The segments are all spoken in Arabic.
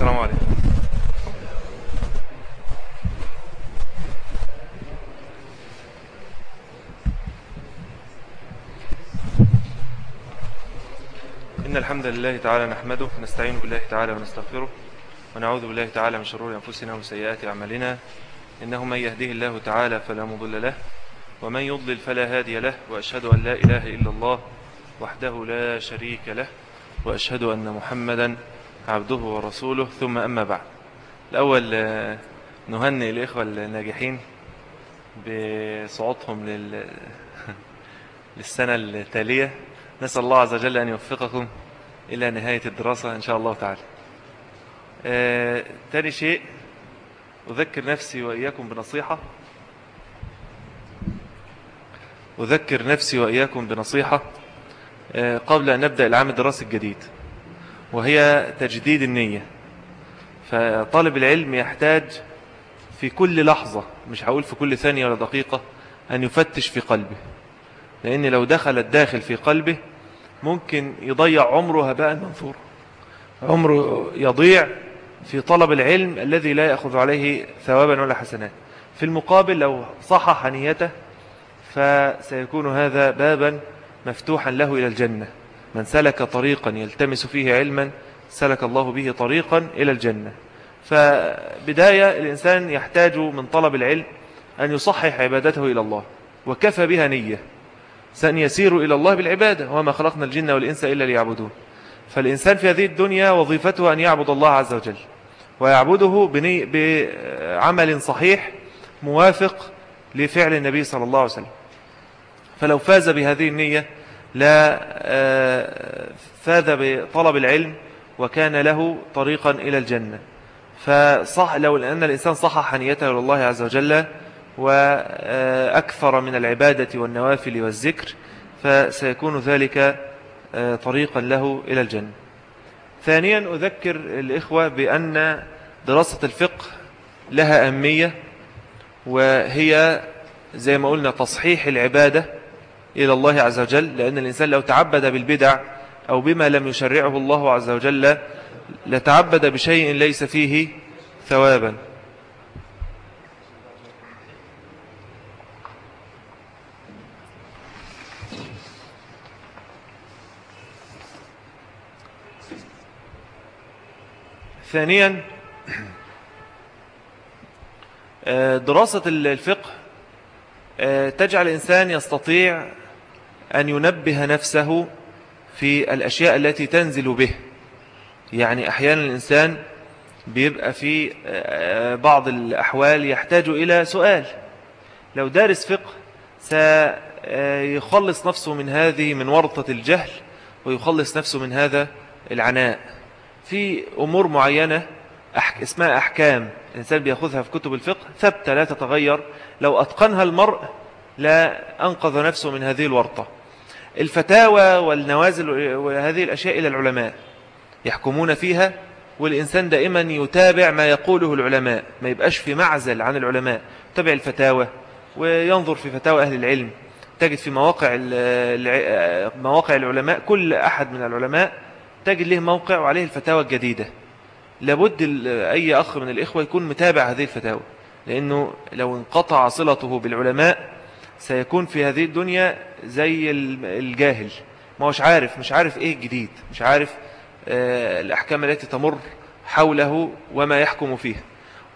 السلام عليكم. إن الحمد لله تعالى نحمده ونستعين بالله تعالى ونستغفره ونعوذ بالله تعالى من شرور أنفسنا وسيئات أعمالنا. إنه من يهده الله تعالى فلا مضل له ومن يضلل فلا هادي له وأشهد أن لا إله إلا الله وحده لا شريك له وأشهد أن محمدا عبده ورسوله. ثم أما بعد. الأول آه، نهنئ الإخوة الناجحين بصعودهم لل... للسنة التالية. نسأل الله عز وجل أن يوفقكم إلى نهاية الدراسة إن شاء الله تعالى. آه، تاني شيء أذكر نفسي وإياكم بنصيحة. أذكر نفسي وإياكم بنصيحة آه، قبل أن نبدأ العام الدراسي الجديد. وهي تجديد النية. فطالب العلم يحتاج في كل لحظة مش هقول في كل ثانية ولا دقيقة أن يفتش في قلبه. لأن لو دخل الداخل في قلبه ممكن يضيع عمره هباء منثورا عمره يضيع في طلب العلم الذي لا يأخذ عليه ثوابا ولا حسنات. في المقابل لو صحح نيته فسيكون هذا بابا مفتوحا له إلى الجنة. من سلك طريقا يلتمس فيه علما سلك الله به طريقا إلى الجنة. فبداية الإنسان يحتاج من طلب العلم أن يصحح عبادته إلى الله وكفى بها نية سأن يسير إلى الله بالعبادة وما خلقنا الجن والإنس إلا ليعبدون. فالإنسان في هذه الدنيا وظيفته أن يعبد الله عز وجل ويعبده بعمل صحيح موافق لفعل النبي صلى الله عليه وسلم. فلو فاز بهذه النية لا فاز بطلب العلم وكان له طريقا إلى الجنة. فصح لو أن الإنسان صحح نيته لله عز وجل وأكثر من العبادة والنوافل والذكر فسيكون ذلك طريقا له إلى الجنة. ثانيا أذكر الإخوة بأن دراسة الفقه لها أهمية وهي زي ما قلنا تصحيح العبادة إلى الله عز وجل لأن الإنسان لو تعبد بالبدع أو بما لم يشرعه الله عز وجل لتعبد بشيء ليس فيه ثوابا. ثانيا دراسة الفقه تجعل الإنسان يستطيع أن ينبه نفسه في الأشياء التي تنزل به. يعني أحيانا الإنسان بيبقى في بعض الأحوال يحتاج إلى سؤال. لو دارس فقه سيخلص نفسه من هذه من ورطة الجهل ويخلص نفسه من هذا العناء. في أمور معينة أحك... اسمها أحكام. الإنسان بيأخذها في كتب الفقه ثابتة لا تتغير. لو أتقنها المرء لا أنقذ نفسه من هذه الورطة. الفتاوى والنوازل وهذه الأشياء إلى العلماء يحكمون فيها والإنسان دائما يتابع ما يقوله العلماء ما يبقاش في معزل عن العلماء تابع الفتاوى وينظر في فتاوى أهل العلم تجد في مواقع مواقع العلماء كل أحد من العلماء تجد له موقع وعليه الفتاوى الجديدة. لابد أي أخ من الإخوة يكون متابع هذه الفتاوى لأنه لو انقطع صلته بالعلماء سيكون في هذه الدنيا زي الجاهل. ما هوش عارف مش عارف إيه الجديد مش عارف الأحكام التي تمر حوله وما يحكم فيها.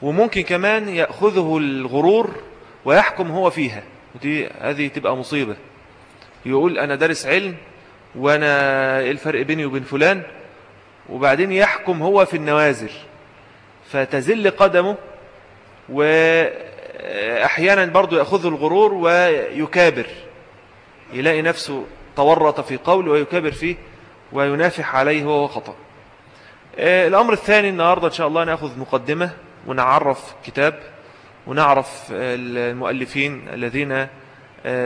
وممكن كمان يأخذه الغرور ويحكم هو فيها. ودي هذه تبقى مصيبة. يقول أنا دارس علم وأنا إيه الفرق بيني وبين فلان؟ وبعدين يحكم هو في النوازل. فتزل قدمه وأحيانا برضو يأخذه الغرور ويكابر يلاقي نفسه تورط في قول ويكابر فيه وينافح عليه وهو خطأ الأمر الثاني النهاردة إن شاء الله نأخذ مقدمة ونعرف كتاب ونعرف المؤلفين الذين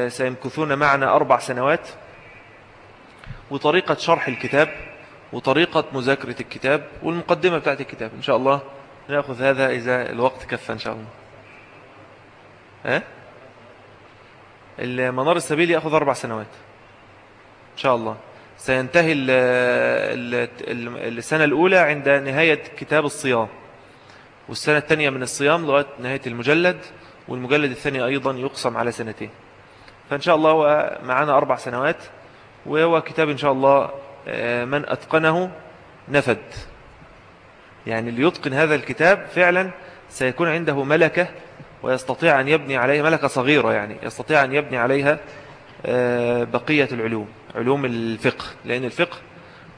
سيمكثون معنا أربع سنوات. وطريقة شرح الكتاب وطريقة مذاكرة الكتاب والمقدمة بتاعت الكتاب. إن شاء الله نأخذ هذا إذا الوقت كفى إن شاء الله. ها؟ المنار السبيل يأخذ أربع سنوات. إن شاء الله. سينتهي السنة الأولى عند نهاية كتاب الصيام. والسنة الثانية من الصيام لغاية نهاية المجلد. والمجلد الثاني أيضا يقسم على سنتين. فإن شاء الله هو معنا أربع سنوات. وهو كتاب إن شاء الله آه، من أتقنه نفد. يعني اللي يتقن هذا الكتاب فعلا سيكون عنده ملكة ويستطيع أن يبني عليها ملكة صغيرة يعني يستطيع أن يبني عليها آه، بقية العلوم علوم الفقه لأن الفقه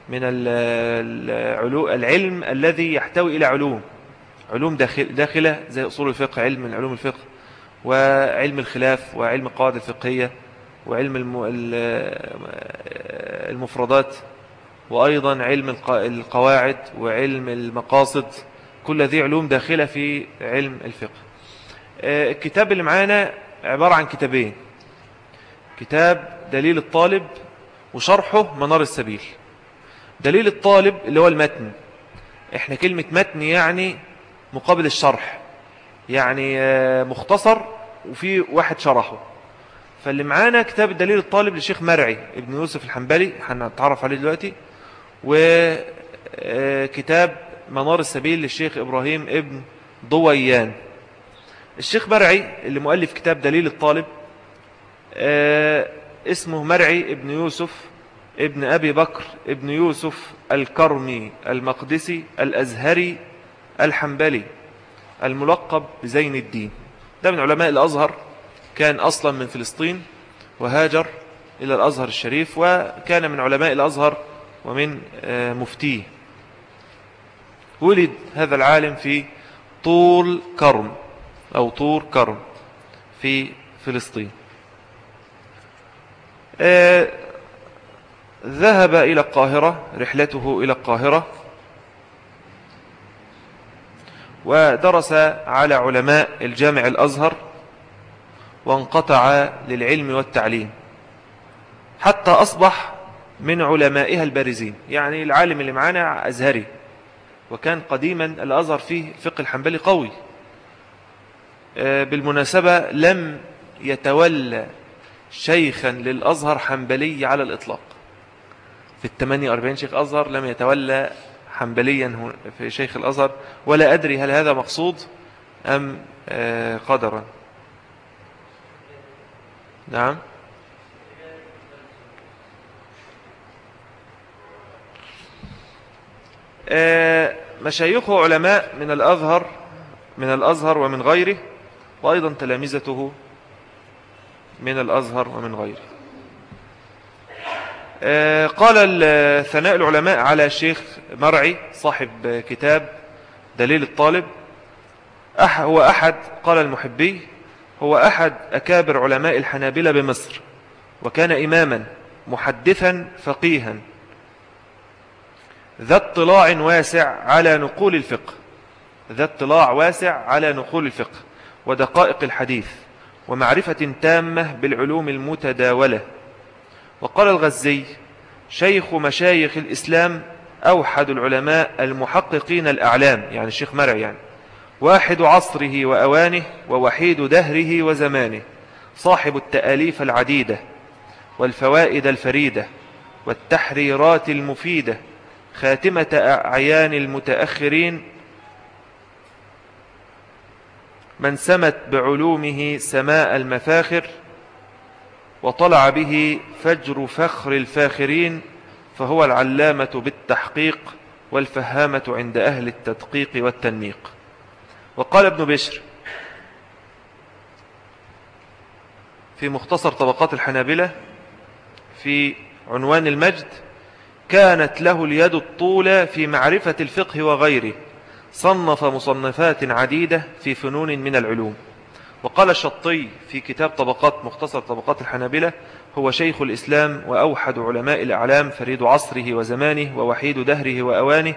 من العلم الذي يحتوي إلى علوم علوم داخل داخلة زي أصول الفقه علم من علوم الفقه وعلم الخلاف وعلم القواعد الفقهية وعلم المفردات وأيضا علم القواعد وعلم المقاصد كل ذي علوم داخلة في علم الفقه. الكتاب اللي معانا عبارة عن كتابين. كتاب دليل الطالب وشرحه منار السبيل. دليل الطالب اللي هو المتن. إحنا كلمة متن يعني مقابل الشرح. يعني آه، مختصر وفي واحد شرحه. فاللي معانا كتاب الدليل الطالب للشيخ مرعي ابن يوسف الحنبلي هنتعرف عليه دلوقتي. وكتاب آه، منار السبيل للشيخ إبراهيم ابن ضويان الشيخ مرعي اللي مؤلف كتاب دليل الطالب آه، اسمه مرعي ابن يوسف ابن أبي بكر ابن يوسف الكرمي المقدسي الأزهري الحنبلي الملقب بزين الدين. ده من علماء الأزهر كان أصلا من فلسطين وهاجر إلى الأزهر الشريف وكان من علماء الأزهر ومن آه، مفتيه. ولد هذا العالم في طول كرم. أو طور كرم في فلسطين. آه، ذهب إلى القاهرة رحلته إلى القاهرة ودرس على علماء الجامع الأزهر وانقطع للعلم والتعليم حتى أصبح من علمائها البارزين. يعني العالم اللي معانا أزهري وكان قديما الأزهر فيه الفقه الحنبلي قوي. بالمناسبة لم يتولى شيخا للأزهر حنبلي على الإطلاق. في الثمانية وأربعين شيخ أزهر لم يتولى حنبليا في شيخ الأزهر ولا أدري هل هذا مقصود أم آه، قدرا. نعم. آه، مشايخه علماء من الأزهر من الأزهر ومن غيره وأيضا تلامذته من الأزهر ومن غيره. آه، قال ثناء العلماء على الشيخ مرعي صاحب كتاب دليل الطالب هو أحد قال المحبي هو أحد أكابر علماء الحنابلة بمصر وكان إماما محدثا فقيها. ذا اطلاع واسع على نقول الفقه. ذا اطلاع واسع على نقول الفقه. ودقائق الحديث ومعرفة تامة بالعلوم المتداولة. وقال الغزي شيخ مشايخ الإسلام أوحد العلماء المحققين الأعلام يعني الشيخ مرع يعني واحد عصره وأوانه ووحيد دهره وزمانه صاحب التأليف العديدة والفوائد الفريدة والتحريرات المفيدة خاتمة أعيان المتأخرين من سمت بعلومه سماء المفاخر وطلع به فجر فخر الفاخرين فهو العلامة بالتحقيق والفهامة عند أهل التدقيق والتنميق. وقال ابن بشر في مختصر طبقات الحنابلة في عنوان المجد كانت له اليد الطولة في معرفة الفقه وغيره. صنف مصنفات عديدة في فنون من العلوم. وقال الشطي في كتاب طبقات مختصر طبقات الحنابلة هو شيخ الإسلام وأوحد علماء الأعلام فريد عصره وزمانه ووحيد دهره وأوانه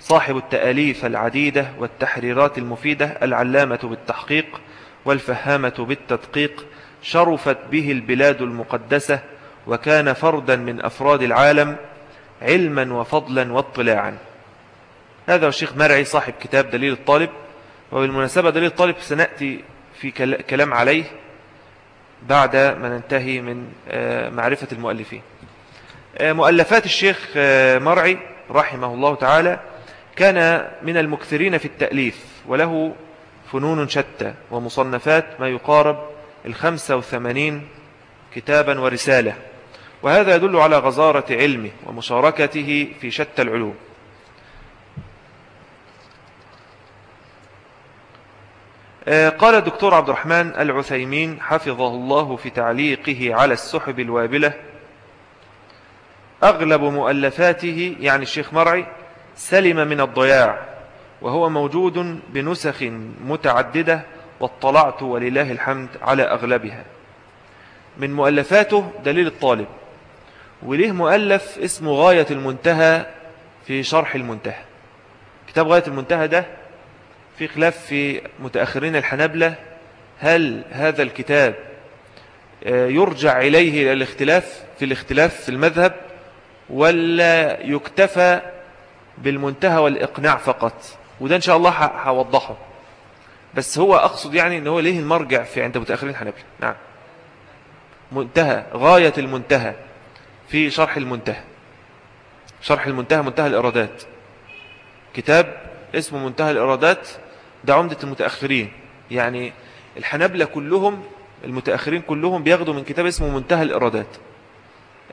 صاحب التأليف العديدة والتحريرات المفيدة العلامة بالتحقيق والفهامة بالتدقيق شرفت به البلاد المقدسة وكان فردا من أفراد العالم علما وفضلا واطلاعا. هذا الشيخ مرعي صاحب كتاب دليل الطالب وبالمناسبة دليل الطالب سنأتي في كلام عليه بعد ما ننتهي من آه، معرفة المؤلفين. مؤلفات الشيخ مرعي رحمه الله تعالى كان من المكثرين في التأليف وله فنون شتى ومصنفات ما يقارب الخمسة وثمانين كتابا ورسالة وهذا يدل على غزارة علمه ومشاركته في شتى العلوم. قال الدكتور عبد الرحمن العثيمين حفظه الله في تعليقه على السحب الوابلة أغلب مؤلفاته يعني الشيخ مرعي سلم من الضياع وهو موجود بنسخ متعددة واطلعت ولله الحمد على أغلبها. من مؤلفاته دليل الطالب وليه مؤلف اسمه غاية المنتهى في شرح المنتهى. كتاب غاية المنتهى ده في خلاف في متأخرين الحنبلة هل هذا الكتاب آه، يرجع إليه إلى الاختلاف في الاختلاف في المذهب ولا يكتفى بالمنتهى والإقناع فقط؟ وده إن شاء الله هوضحه. بس هو أقصد يعني أنه ليه المرجع في عند متأخرين الحنبلة نعم. منتهى غاية المنتهى في شرح المنتهى. شرح المنتهى منتهى الإرادات. كتاب اسمه منتهى الإرادات ده عمدة المتأخرين. يعني الحنبلة كلهم المتأخرين كلهم بياخدوا من كتاب اسمه منتهى الإرادات.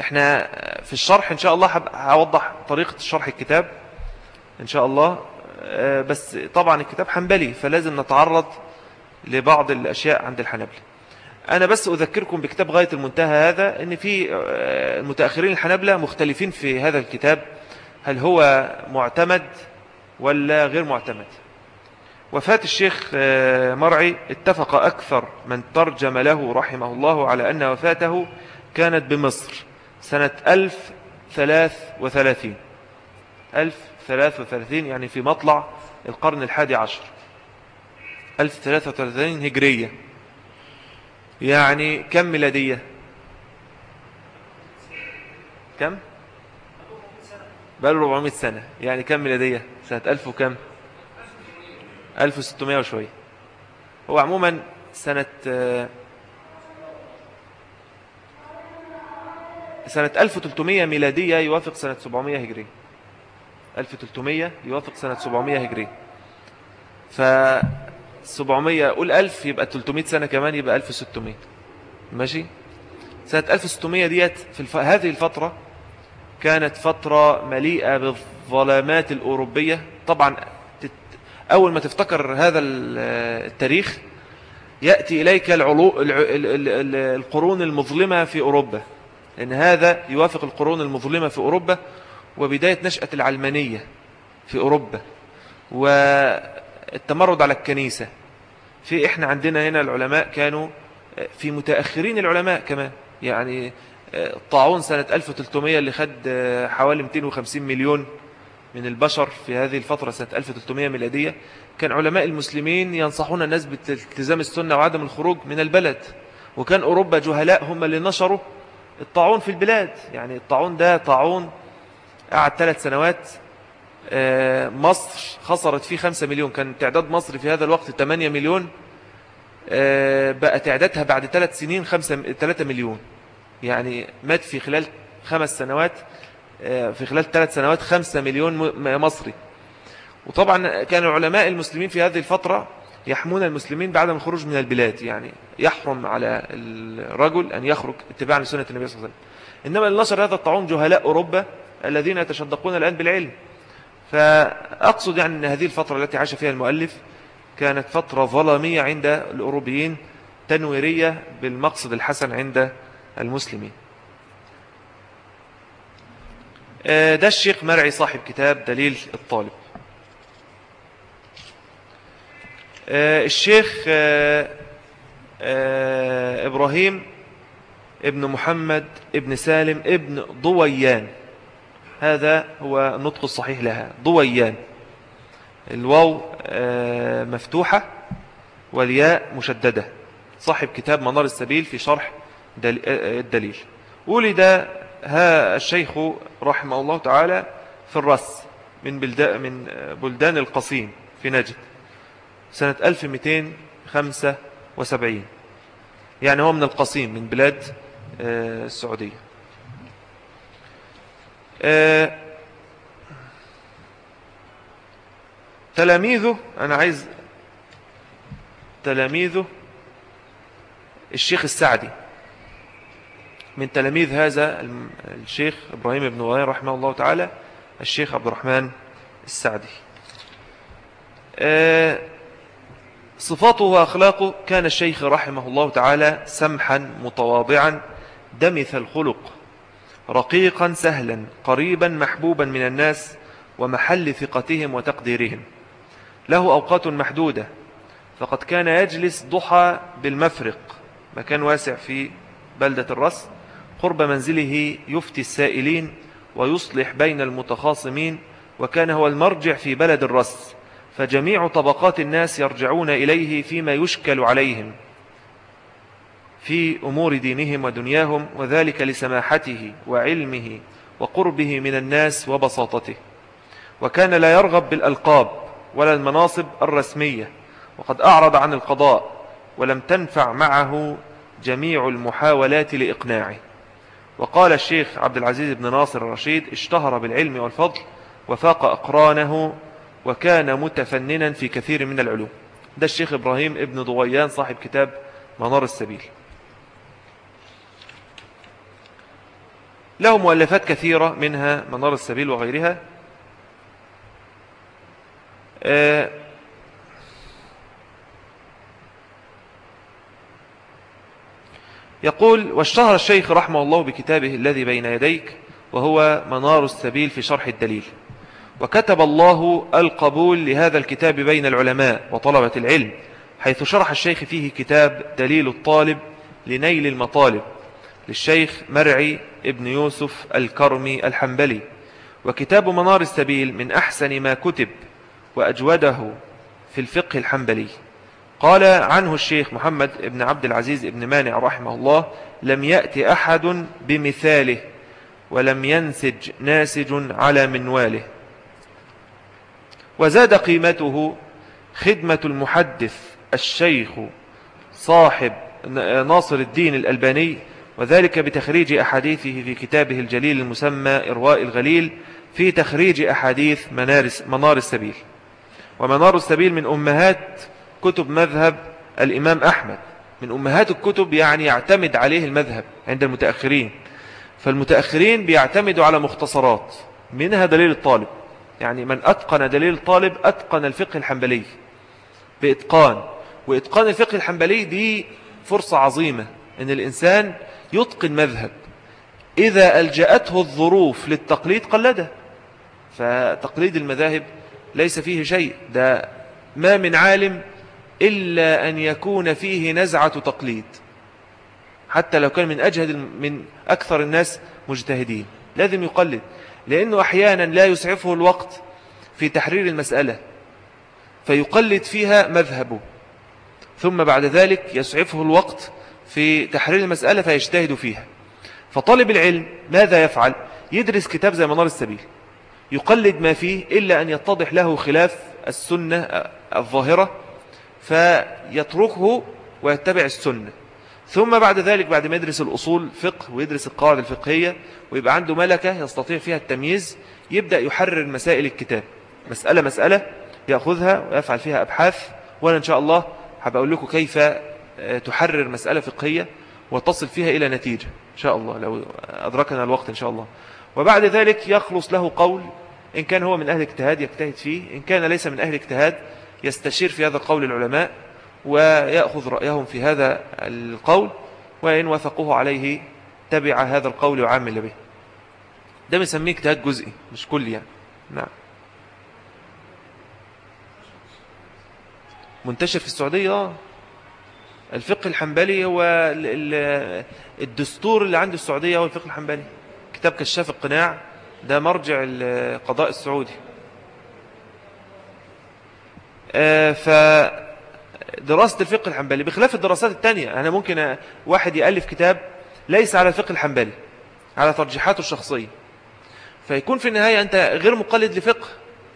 إحنا في الشرح إن شاء الله هوضح طريقة شرح الكتاب إن شاء الله. آه، بس طبعا الكتاب حنبلي فلازم نتعرض لبعض الأشياء عند الحنبلة أنا بس أذكركم بكتاب غاية المنتهى هذا أن في آه، المتأخرين الحنبلة مختلفين في هذا الكتاب. هل هو معتمد ولا غير معتمد؟ وفاة الشيخ آه، مرعي اتفق أكثر من ترجم له رحمه الله على أن وفاته كانت بمصر سنة 1033 1033 يعني في مطلع القرن الحادي عشر. 1033 هجرية. يعني كم ميلادية؟ كم؟ بقاله 400 سنة. يعني كم ميلادية؟ سنة 1000 وكم؟ 1600 وشوية. هو عموما سنة سنة 1300 ميلادية يوافق سنة 700 هجرية 1300 يوافق سنة 700 هجرية ف 700 قول 1000 يبقى 300 سنة كمان يبقى 1600 ماشي؟ سنة 1600 ديت في الف... هذه الفترة كانت فترة مليئة بالظلامات الأوروبية. طبعا. أول ما تفتكر هذا التاريخ يأتي إليك العلو... القرون المظلمة في أوروبا. لأن هذا يوافق القرون المظلمة في أوروبا وبداية نشأة العلمانية في أوروبا والتمرد على الكنيسة. في إحنا عندنا هنا العلماء كانوا في متأخرين العلماء كمان. يعني الطاعون سنة 1300 اللي خد حوالي 250 مليون من البشر في هذه الفترة سنة 1300 ميلادية كان علماء المسلمين ينصحون الناس بالتزام السنة وعدم الخروج من البلد. وكان أوروبا جهلاء هم اللي نشروا الطاعون في البلاد. يعني الطاعون ده طاعون قعد ثلاث سنوات آه، مصر خسرت فيه خمسة مليون. كان تعداد مصر في هذا الوقت 8 مليون آه، بقى تعدادها بعد ثلاث سنين خمسة 3 مليون. يعني مات في خلال خمس سنوات في خلال ثلاث سنوات خمسة مليون مصري. وطبعا كان العلماء المسلمين في هذه الفترة يحمون المسلمين بعدم الخروج من البلاد يعني يحرم على الرجل أن يخرج اتباعا لسنة النبي صلى الله عليه وسلم. إنما النشر هذا الطاعون جهلاء أوروبا الذين يتشدقون الآن بالعلم. فأقصد يعني أن هذه الفترة التي عاش فيها المؤلف كانت فترة ظلامية عند الأوروبيين تنويرية بالمقصد الحسن عند المسلمين آه، ده الشيخ مرعي صاحب كتاب دليل الطالب. آه، الشيخ آه، إبراهيم ابن محمد ابن سالم ابن ضويان. هذا هو النطق الصحيح لها. ضويان. الواو آه، مفتوحة والياء مشددة. صاحب كتاب منار السبيل في شرح آه، الدليل. ولد ها الشيخ رحمه الله تعالى في الرس من بلدان, من بلدان القصيم في نجد سنة 1275 يعني هو من القصيم من بلاد آه، السعودية. آه، تلاميذه أنا عايز تلاميذه الشيخ السعدي. من تلاميذ هذا الشيخ إبراهيم بن غير رحمه الله تعالى الشيخ عبد الرحمن السعدي. آه، صفاته وأخلاقه كان الشيخ رحمه الله تعالى سمحا متواضعا دمث الخلق رقيقا سهلا قريبا محبوبا من الناس ومحل ثقتهم وتقديرهم. له أوقات محدودة فقد كان يجلس ضحى بالمفرق مكان واسع في بلدة الرس قرب منزله يفتي السائلين ويصلح بين المتخاصمين وكان هو المرجع في بلد الرس فجميع طبقات الناس يرجعون إليه فيما يشكل عليهم في أمور دينهم ودنياهم وذلك لسماحته وعلمه وقربه من الناس وبساطته. وكان لا يرغب بالألقاب ولا المناصب الرسمية وقد أعرض عن القضاء ولم تنفع معه جميع المحاولات لإقناعه. وقال الشيخ عبد العزيز بن ناصر الرشيد اشتهر بالعلم والفضل وفاق أقرانه وكان متفننا في كثير من العلوم. ده الشيخ إبراهيم ابن ضويان صاحب كتاب منار السبيل. له مؤلفات كثيرة منها منار السبيل وغيرها. آه، يقول واشتهر الشيخ رحمه الله بكتابه الذي بين يديك وهو منار السبيل في شرح الدليل. وكتب الله القبول لهذا الكتاب بين العلماء وطلبة العلم حيث شرح الشيخ فيه كتاب دليل الطالب لنيل المطالب للشيخ مرعي ابن يوسف الكرمي الحنبلي. وكتاب منار السبيل من أحسن ما كتب وأجوده في الفقه الحنبلي. قال عنه الشيخ محمد بن عبد العزيز بن مانع رحمه الله لم يأتي أحد بمثاله ولم ينسج ناسج على منواله. وزاد قيمته خدمة المحدث الشيخ صاحب ناصر الدين الألباني وذلك بتخريج أحاديثه في كتابه الجليل المسمى إرواء الغليل في تخريج أحاديث منار السبيل. ومنار السبيل من أمهات كتب مذهب الإمام أحمد. من أمهات الكتب يعني يعتمد عليه المذهب عند المتأخرين. فالمتأخرين بيعتمدوا على مختصرات. منها دليل الطالب. يعني من أتقن دليل الطالب أتقن الفقه الحنبلي بإتقان. وإتقان الفقه الحنبلي دي فرصة عظيمة أن الإنسان يتقن مذهب. إذا ألجأته الظروف للتقليد قلده. فتقليد المذاهب ليس فيه شيء. ده ما من عالم إلا أن يكون فيه نزعة تقليد. حتى لو كان من أجهد من أكثر الناس مجتهدين. لازم يقلد. لأنه أحيانا لا يسعفه الوقت في تحرير المسألة. فيقلد فيها مذهبه. ثم بعد ذلك يسعفه الوقت في تحرير المسألة فيجتهد فيها. فطالب العلم ماذا يفعل؟ يدرس كتاب زي منار السبيل. يقلد ما فيه إلا أن يتضح له خلاف السنة الظاهرة. فيتركه ويتبع السنة. ثم بعد ذلك بعد ما يدرس الأصول فقه ويدرس القواعد الفقهية ويبقى عنده ملكة يستطيع فيها التمييز يبدأ يحرر مسائل الكتاب. مسألة مسألة يأخذها ويفعل فيها أبحاث وأنا إن شاء الله هبقول لكم كيف آه، تحرر مسألة فقهية وتصل فيها إلى نتيجة إن شاء الله لو أدركنا الوقت إن شاء الله. وبعد ذلك يخلص له قول إن كان هو من أهل اجتهاد يجتهد فيه إن كان ليس من أهل اجتهاد يستشير في هذا القول العلماء ويأخذ رأيهم في هذا القول وإن وثقوه عليه تبع هذا القول وعامل به. ده بنسميه اجتهاد جزئي مش كلي يعني. نعم. منتشر في السعودية الفقه الحنبلي هو الدستور اللي عند السعودية هو الفقه الحنبلي. كتاب كشاف القناع ده مرجع القضاء السعودي. آه، فدراسة الفقه الحنبلي بخلاف الدراسات التانية أنا ممكن واحد يألف كتاب ليس على الفقه الحنبلي على ترجيحاته الشخصية. فيكون في النهاية أنت غير مقلد لفقه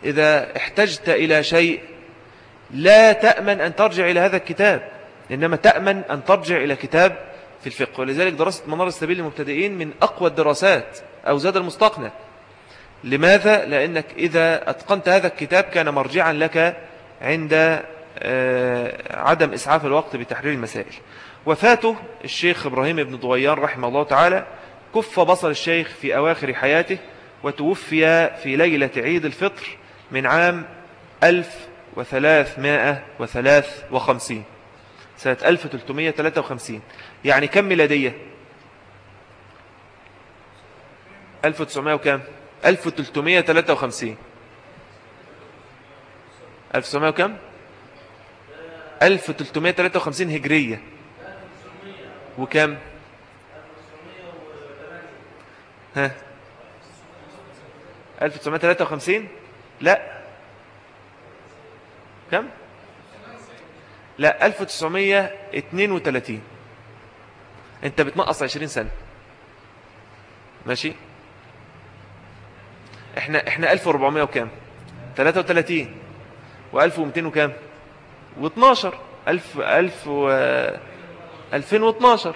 إذا احتجت إلى شيء لا تأمن أن ترجع إلى هذا الكتاب إنما تأمن أن ترجع إلى كتاب في الفقه. ولذلك دراسة منار السبيل للمبتدئين من أقوى الدراسات أو زاد المستقنع. لماذا؟ لأنك إذا أتقنت هذا الكتاب كان مرجعا لك عند آه، عدم إسعاف الوقت بتحرير المسائل. وفاته الشيخ إبراهيم بن ضويان رحمه الله تعالى كف بصر الشيخ في أواخر حياته وتوفي في ليلة عيد الفطر من عام 1353 سنة 1353 يعني كم ميلادية؟ 1900 وكم؟ 1353 1900 وكم؟ 1353 هجرية. وكم؟ ها؟ 1953 لا. كم؟ لا 1932 أنت بتنقص 20 سنة. ماشي؟ إحنا إحنا 1400 وكام 33 و1200 وكام؟ و12 1000 1000 و 2012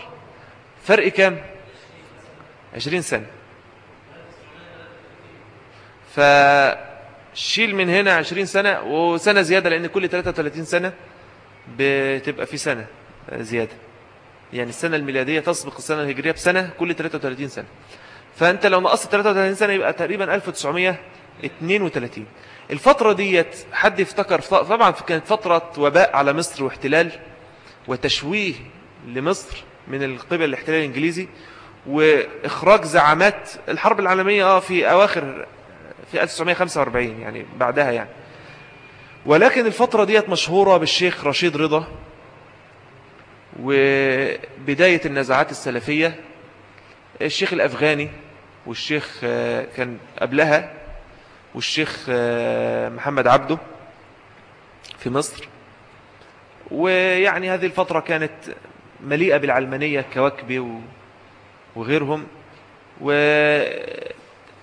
فرق كام؟ 20 سنة. فشيل من هنا 20 سنة وسنة زيادة لأن كل 33 سنة بتبقى في سنة زيادة. يعني السنة الميلادية تسبق السنة الهجرية بسنة كل 33 سنة. فأنت لو نقصت 33 سنة يبقى تقريبا 1932 الفترة ديت حد يفتكر طبعا كانت فترة وباء على مصر واحتلال وتشويه لمصر من القبل الاحتلال الإنجليزي وإخراج زعامات الحرب العالمية آه، في أواخر في 1945 يعني بعدها يعني. ولكن الفترة ديت مشهورة بالشيخ رشيد رضا وبداية النزاعات السلفية. الشيخ الأفغاني والشيخ آه، كان قبلها والشيخ آه، محمد عبده في مصر. ويعني هذه الفترة كانت مليئة بالعلمانية كوكبي وغيرهم.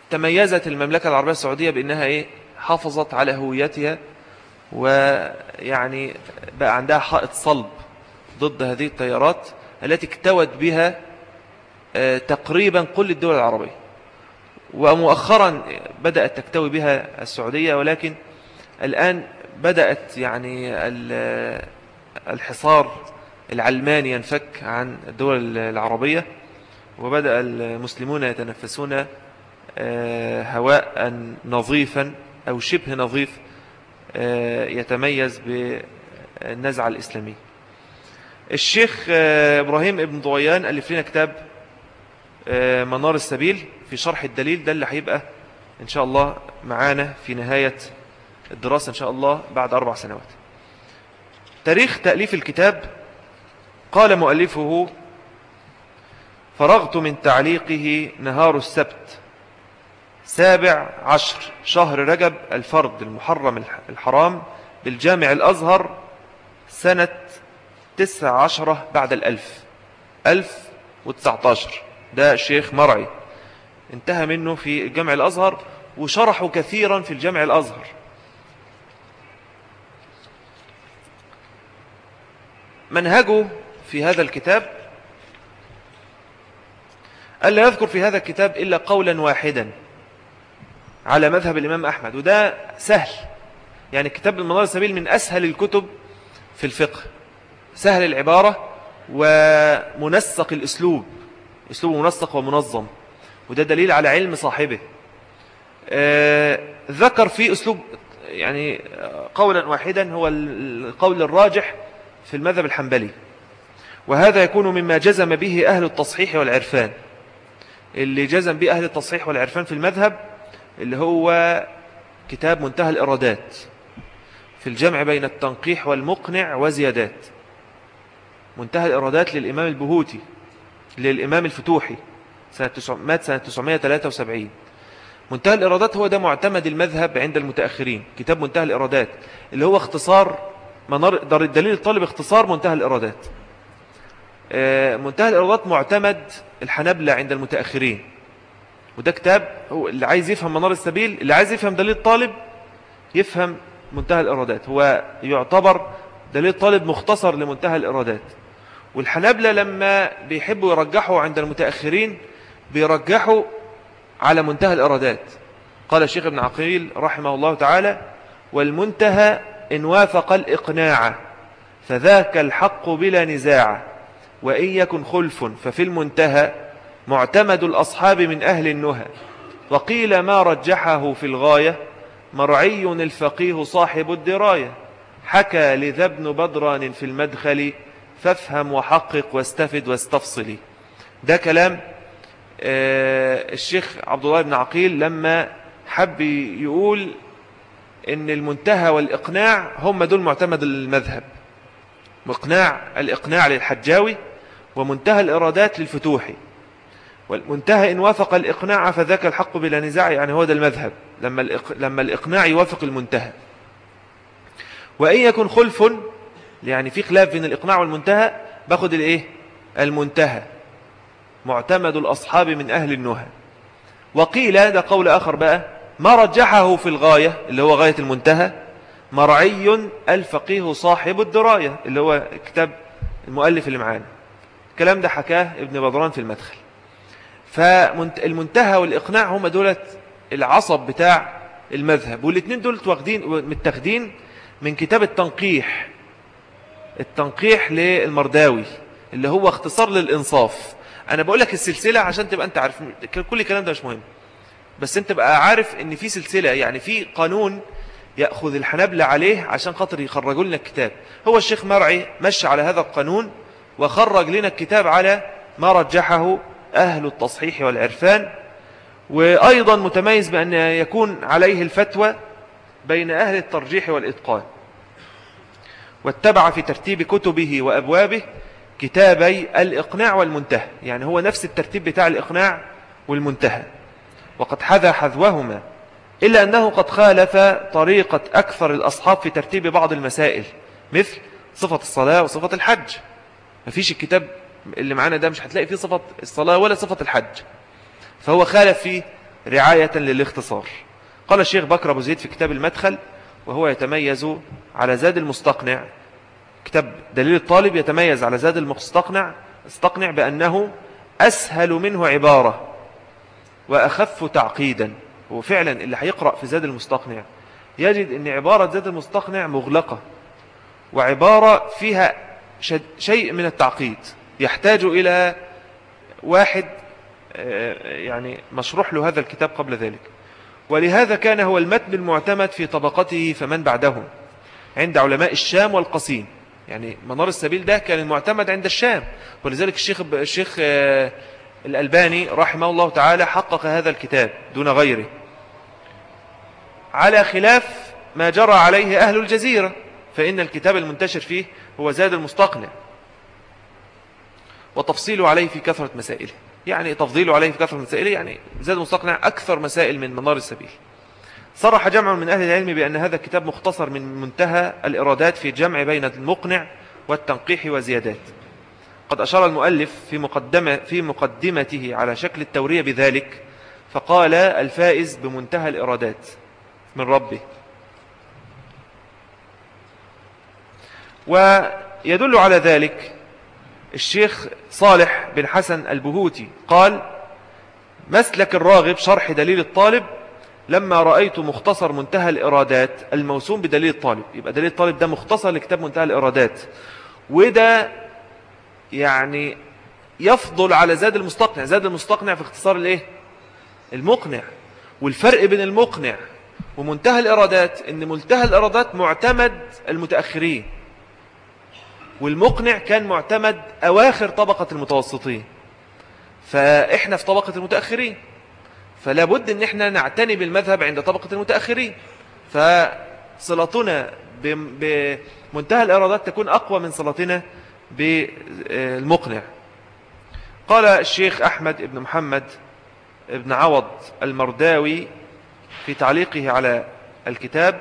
وتميزت المملكة العربية السعودية بأنها إيه حافظت على هويتها. ويعني بقى عندها حائط صلب ضد هذه التيارات التي اكتوت بها آه، تقريبا كل الدول العربية. ومؤخرا بدأت تكتوي بها السعودية ولكن الآن بدأت يعني الحصار العلماني ينفك عن الدول العربية وبدأ المسلمون يتنفسون آه، هواء نظيفا أو شبه نظيف آه، يتميز بالنزعة الإسلامية. الشيخ آه، إبراهيم ابن ضويان ألف لنا كتاب منار السبيل في شرح الدليل ده اللي هيبقى إن شاء الله معانا في نهاية الدراسة إن شاء الله بعد أربع سنوات. تاريخ تأليف الكتاب قال مؤلفه فرغت من تعليقه نهار السبت سابع عشر شهر رجب الفرد المحرم الحرام بالجامع الأزهر سنة تسع عشرة بعد الألف ألف وتسعتاشر. ده شيخ مرعي. انتهى منه في الجامع الأزهر وشرحوا كثيرا في الجامع الأزهر. منهجه في هذا الكتاب ألا يذكر في هذا الكتاب إلا قولا واحدا على مذهب الإمام أحمد وده سهل. يعني كتاب المنار السبيل من أسهل الكتب في الفقه. سهل العبارة ومنسق الأسلوب أسلوب منسق ومنظم. وده دليل على علم صاحبه. آه ذكر فيه أسلوب يعني قولا واحدا هو القول الراجح في المذهب الحنبلي. وهذا يكون مما جزم به أهل التصحيح والعرفان. اللي جزم به أهل التصحيح والعرفان في المذهب اللي هو كتاب منتهى الإرادات. في الجمع بين التنقيح والمقنع وزيادات. منتهى الإرادات للإمام البهوتي للإمام الفتوحي. سنة مات سنة 973 منتهى الإرادات هو ده معتمد المذهب عند المتأخرين. كتاب منتهى الإرادات اللي هو اختصار منار الدليل الطالب اختصار منتهى الإرادات آه، منتهى الإرادات معتمد الحنبلة عند المتأخرين. وده كتاب هو اللي عايز يفهم منار السبيل اللي عايز يفهم دليل الطالب يفهم منتهى الإرادات هو يعتبر دليل الطالب مختصر لمنتهى الإرادات والحنبلة لما بيحبوا يرجحوا عند المتأخرين بيرجحوا على منتهى الإرادات. قال الشيخ ابن عقيل رحمه الله تعالى والمنتهى إن وافق الإقناع فذاك الحق بلا نزاع وإن يكن خلف ففي المنتهى معتمد الأصحاب من أهل النهى. وقيل ما رجحه في الغاية مرعي الفقيه صاحب الدراية. حكى لذا ابن بدران في المدخل فافهم وحقق واستفد واستفصلي ده كلام الشيخ عبد الله بن عقيل لما حب يقول إن المنتهى والإقناع هم دول معتمد المذهب. مقناع الإقناع للحجاوي ومنتهى الإرادات للفتوحي. والمنتهى إن وافق الإقناع فذاك الحق بلا نزاع يعني هو ده المذهب. لما, لما الإقناع يوافق المنتهى. وإن يكن خلف يعني في خلاف بين الإقناع والمنتهى باخد الإيه؟ المنتهى. معتمد الأصحاب من أهل النهى. وقيل ده قول آخر بقى ما رجحه في الغاية اللي هو غاية المنتهى؟ مرعي الفقيه صاحب الدراية اللي هو كتاب المؤلف اللي معانا. الكلام ده حكاه ابن بدران في المدخل. فالمنتهى والإقناع هم دولت العصب بتاع المذهب. والاثنين دول متاخدين من كتاب التنقيح. التنقيح للمرداوي اللي هو اختصار للإنصاف. أنا بقول لك السلسلة عشان تبقى أنت عارف كل الكلام ده مش مهم. بس أنت بقى عارف أن في سلسلة يعني في قانون يأخذ الحنبلة عليه عشان خاطر يخرجوا لنا الكتاب. هو الشيخ مرعي مشى على هذا القانون وخرج لنا الكتاب على ما رجحه أهل التصحيح والعرفان. وأيضا متميز بأن يكون عليه الفتوى بين أهل الترجيح والإتقان. واتبع في ترتيب كتبه وأبوابه كتابي الإقناع والمنتهى. يعني هو نفس الترتيب بتاع الإقناع والمنتهى. وقد حذى حذوهما إلا أنه قد خالف طريقة أكثر الأصحاب في ترتيب بعض المسائل مثل صفة الصلاة وصفة الحج. مفيش الكتاب اللي معانا ده مش هتلاقي فيه صفة الصلاة ولا صفة الحج. فهو خالف فيه رعاية للاختصار. قال الشيخ بكر أبو زيد في كتاب المدخل وهو يتميز على زاد المستقنع كتاب دليل الطالب يتميز على زاد المستقنع استقنع بأنه أسهل منه عبارة وأخف تعقيدا. وفعلا اللي هيقرأ في زاد المستقنع. يجد أن عبارة زاد المستقنع مغلقة وعبارة فيها شيء من التعقيد. يحتاج إلى واحد آه، يعني مشروح له هذا الكتاب قبل ذلك. ولهذا كان هو المتن المعتمد في طبقته فمن بعدهم. عند علماء الشام والقصيم. يعني منار السبيل ده كان المعتمد عند الشام. ولذلك الشيخ, الشيخ آه، الألباني رحمه الله تعالى حقق هذا الكتاب دون غيره. على خلاف ما جرى عليه أهل الجزيرة فإن الكتاب المنتشر فيه هو زاد المستقنع. وتفصيله عليه في كثرة مسائله. يعني تفضيله عليه في كثرة مسائله يعني زاد المستقنع أكثر مسائل من منار السبيل. صرح جمع من أهل العلم بأن هذا الكتاب مختصر من منتهى الإرادات في جمع بين المقنع والتنقيح وزيادات. قد أشار المؤلف في, مقدمة في مقدمته على شكل التورية بذلك فقال الفائز بمنتهى الإرادات من ربه. ويدل على ذلك الشيخ صالح بن حسن البهوتي قال مسلك الراغب شرح دليل الطالب لما رأيت مختصر منتهى الإرادات الموسوم بدليل الطالب يبقى دليل الطالب ده مختصر لكتاب منتهى الإرادات. وده يعني يفضل على زاد المستقنع. زاد المستقنع في اختصار الإيه؟ المقنع. والفرق بين المقنع ومنتهى الإرادات إن منتهى الإرادات معتمد المتأخرين. والمقنع كان معتمد أواخر طبقة المتوسطين. فإحنا في طبقة المتأخرين. فلا بد إن إحنا نعتني بالمذهب عند طبقة المتأخرين. فصلتنا بمنتهى الإرادات تكون أقوى من صلتنا بالمقنع. قال الشيخ أحمد بن محمد بن عوض المرداوي في تعليقه على الكتاب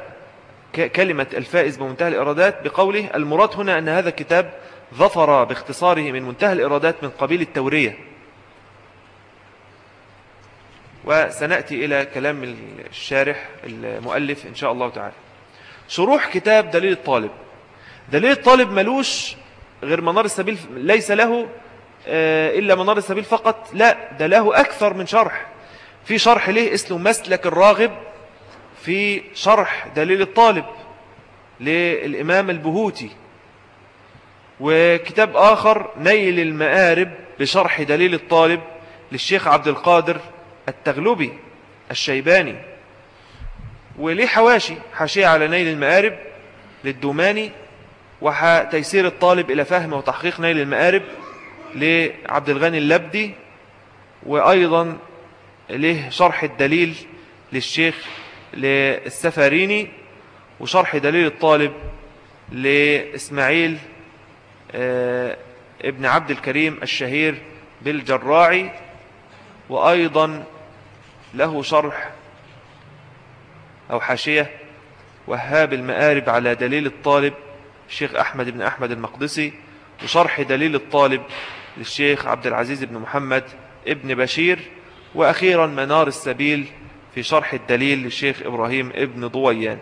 كلمة الفائز بمنتهى الإرادات بقوله المراد هنا أن هذا الكتاب ظفر باختصاره من منتهى الإرادات من قبيل التورية. وسنأتي إلى كلام الشارح المؤلف إن شاء الله تعالى. شروح كتاب دليل الطالب. دليل الطالب ملوش غير منار السبيل ليس له آه، إلا منار السبيل فقط. لا ده له أكثر من شرح. في شرح ليه اسمه مسلك الراغب في شرح دليل الطالب للإمام البهوتي وكتاب آخر نيل المآرب بشرح دليل الطالب للشيخ عبد القادر التغلبي الشيباني وليه حواشي حاشية على نيل المآرب للدوماني وتيسير الطالب إلى فهم وتحقيق نيل المآرب لعبد الغني اللبدي وأيضا له شرح الدليل للشيخ للسفاريني وشرح دليل الطالب لإسماعيل آه، ابن عبد الكريم الشهير بالجراعي وأيضا له شرح أو حاشية وهاب المآرب على دليل الطالب الشيخ أحمد بن أحمد المقدسي وشرح دليل الطالب للشيخ عبد العزيز بن محمد ابن بشير وأخيرا منار السبيل في شرح الدليل للشيخ إبراهيم ابن ضويان.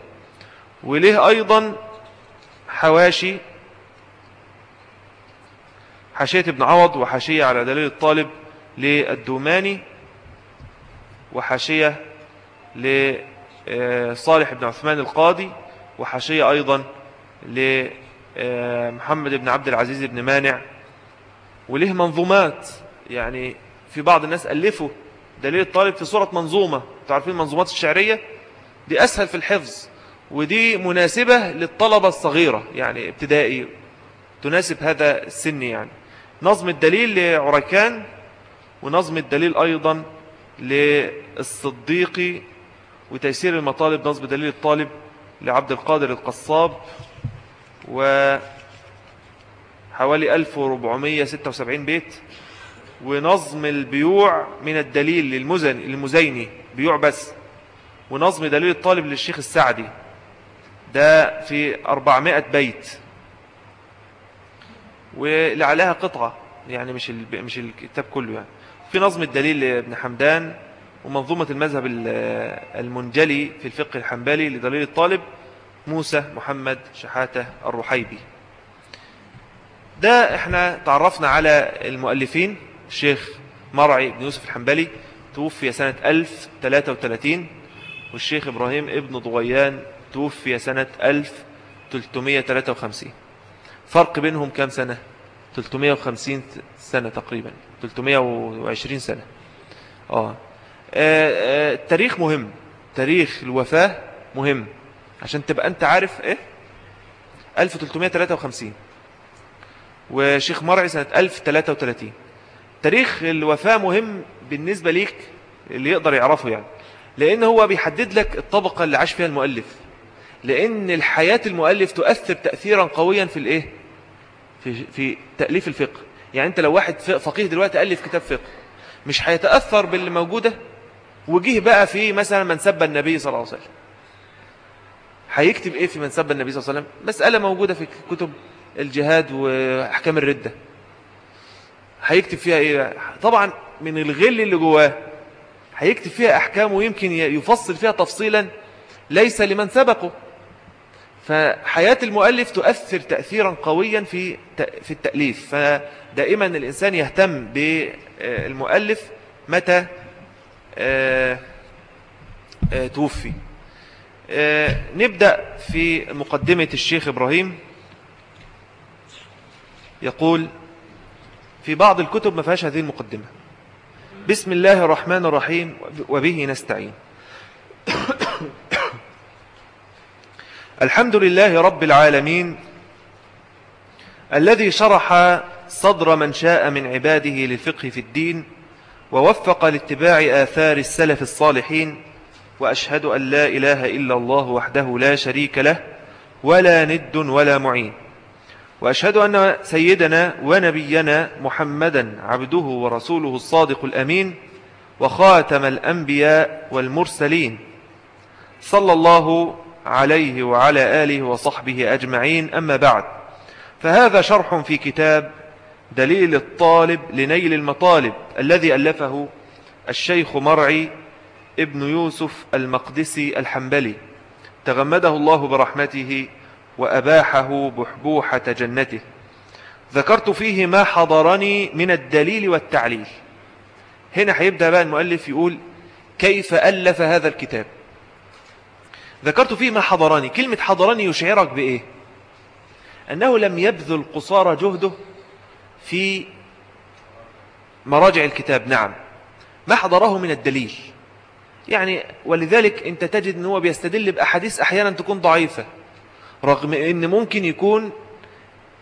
وله أيضا حواشي؟ حاشية ابن عوض وحاشية على دليل الطالب للدوماني وحاشية لصالح بن عثمان القاضي وحاشية أيضا لمحمد بن عبد العزيز بن مانع. وله منظومات يعني في بعض الناس ألفوا دليل الطالب في صورة منظومة. تعرفين المنظومات الشعرية؟ دي أسهل في الحفظ ودي مناسبة للطلبة الصغيرة يعني ابتدائي تناسب هذا السن يعني. نظم الدليل لعركان ونظم الدليل أيضا للصديقي وتيسير المطالب نظم دليل الطالب لعبد القادر القصاب وحوالي 1476 بيت ونظم البيوع من الدليل للمزن المزيني بيوع بس. ونظم دليل الطالب للشيخ السعدي. ده في 400 بيت. ولعلها قطعة. يعني مش مش الكتاب كله يعني. في نظم الدليل لابن حمدان ومنظومة المذهب المنجلي في الفقه الحنبلي لدليل الطالب موسى محمد شحاتة الرحيبي. ده إحنا تعرفنا على المؤلفين الشيخ مرعي بن يوسف الحنبلي توفي سنة 1033 والشيخ إبراهيم ابن ضغيان توفي سنة 1353 فرق بينهم كم سنة؟ 350 سنة تقريبا. 320 سنة. آه. آه التاريخ مهم. تاريخ الوفاة مهم. عشان تبقى أنت عارف إيه؟ 1353 وشيخ مرعي سنة 1033 تاريخ الوفاة مهم بالنسبة ليك اللي يقدر يعرفه يعني. لأن هو بيحدد لك الطبقة اللي عاش فيها المؤلف. لأن الحياة المؤلف تؤثر تأثيرا قويا في الإيه؟ في, في تأليف الفقه. يعني أنت لو واحد فقيه دلوقتي ألف كتاب فقه مش هيتأثر باللي موجودة؟ وجيه بقى في مثلا من سب النبي صلى الله عليه وسلم. هيكتب إيه في من سب النبي صلى الله عليه وسلم؟ مسألة موجودة في كتب الجهاد وأحكام الردة. هيكتب فيها إيه طبعا من الغل اللي جواه. هيكتب فيها أحكام ويمكن يفصل فيها تفصيلا ليس لمن سبقه. فحياة المؤلف تؤثر تأثيرا قويا في في التأليف. فدائما الإنسان يهتم بالمؤلف متى آه، آه، توفي. آه، نبدأ في مقدمة الشيخ إبراهيم. يقول في بعض الكتب ما فيهاش هذه المقدمة. بسم الله الرحمن الرحيم وبه نستعين. الحمد لله رب العالمين الذي شرح صدر من شاء من عباده للفقه في الدين ووفق لاتباع آثار السلف الصالحين وأشهد أن لا إله إلا الله وحده لا شريك له ولا ند ولا معين. وأشهد أن سيدنا ونبينا محمدا عبده ورسوله الصادق الأمين وخاتم الأنبياء والمرسلين. صلى الله عليه وعلى آله وصحبه أجمعين أما بعد. فهذا شرح في كتاب دليل الطالب لنيل المطالب الذي ألفه الشيخ مرعي ابن يوسف المقدسي الحنبلي. تغمده الله برحمته وأباحه بحبوحة جنته. ذكرت فيه ما حضرني من الدليل والتعليل. هنا هيبدأ بقى المؤلف يقول كيف ألف هذا الكتاب. ذكرت فيه ما حضراني كلمة حضراني يشعرك بإيه؟ أنه لم يبذل قصارى جهده في مراجع الكتاب. نعم. ما حضره من الدليل؟ يعني ولذلك انت تجد أنه بيستدل بأحاديث أحيانا تكون ضعيفة رغم أن ممكن يكون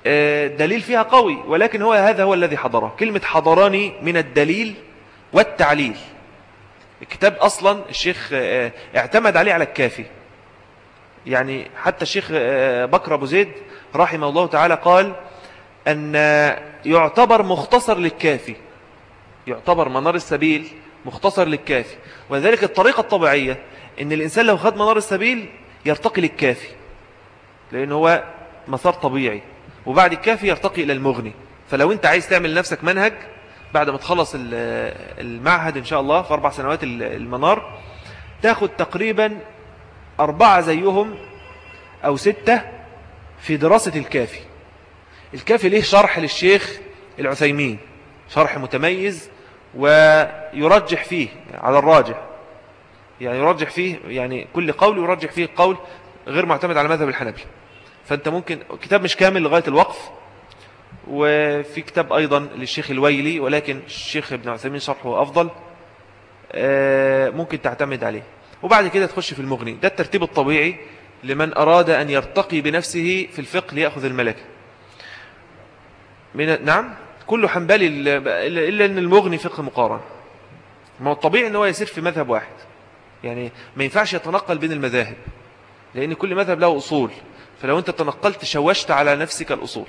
آه، دليل فيها قوي ولكن هو هذا هو الذي حضره. كلمة حضراني من الدليل والتعليل. الكتاب أصلا الشيخ آه، اعتمد عليه على الكافي. يعني حتى الشيخ آه، بكر أبو زيد رحمه الله تعالى قال أن يعتبر مختصر للكافي يعتبر منار السبيل مختصر للكافي. ولذلك الطريقة الطبيعية أن الإنسان لو خد منار السبيل يرتقي للكافي لأن هو مسار طبيعي. وبعد الكافي يرتقي إلى المغني. فلو أنت عايز تعمل لنفسك منهج بعد ما تخلص المعهد إن شاء الله في أربع سنوات المنار تاخد تقريبا أربعة زيهم أو ستة في دراسة الكافي. الكافي ليه شرح للشيخ العثيمين شرح متميز ويرجح فيه على الراجح. يعني يرجح فيه يعني كل قول يرجح فيه قول غير معتمد على مذهب الحنبلي فأنت ممكن كتاب مش كامل لغاية الوقف وفي كتاب أيضا للشيخ الويلي ولكن الشيخ ابن عثيمين شرحه أفضل آه، ممكن تعتمد عليه. وبعد كده تخش في المغني. ده الترتيب الطبيعي لمن أراد أن يرتقي بنفسه في الفقه ليأخذ الملكة. من نعم. كله حنبلي إلا أن المغني فقه مقارن. ما هو الطبيعي أنه يسير في مذهب واحد. يعني ما ينفعش يتنقل بين المذاهب لأن كل مذهب له أصول. فلو أنت تنقلت شوشت على نفسك الأصول.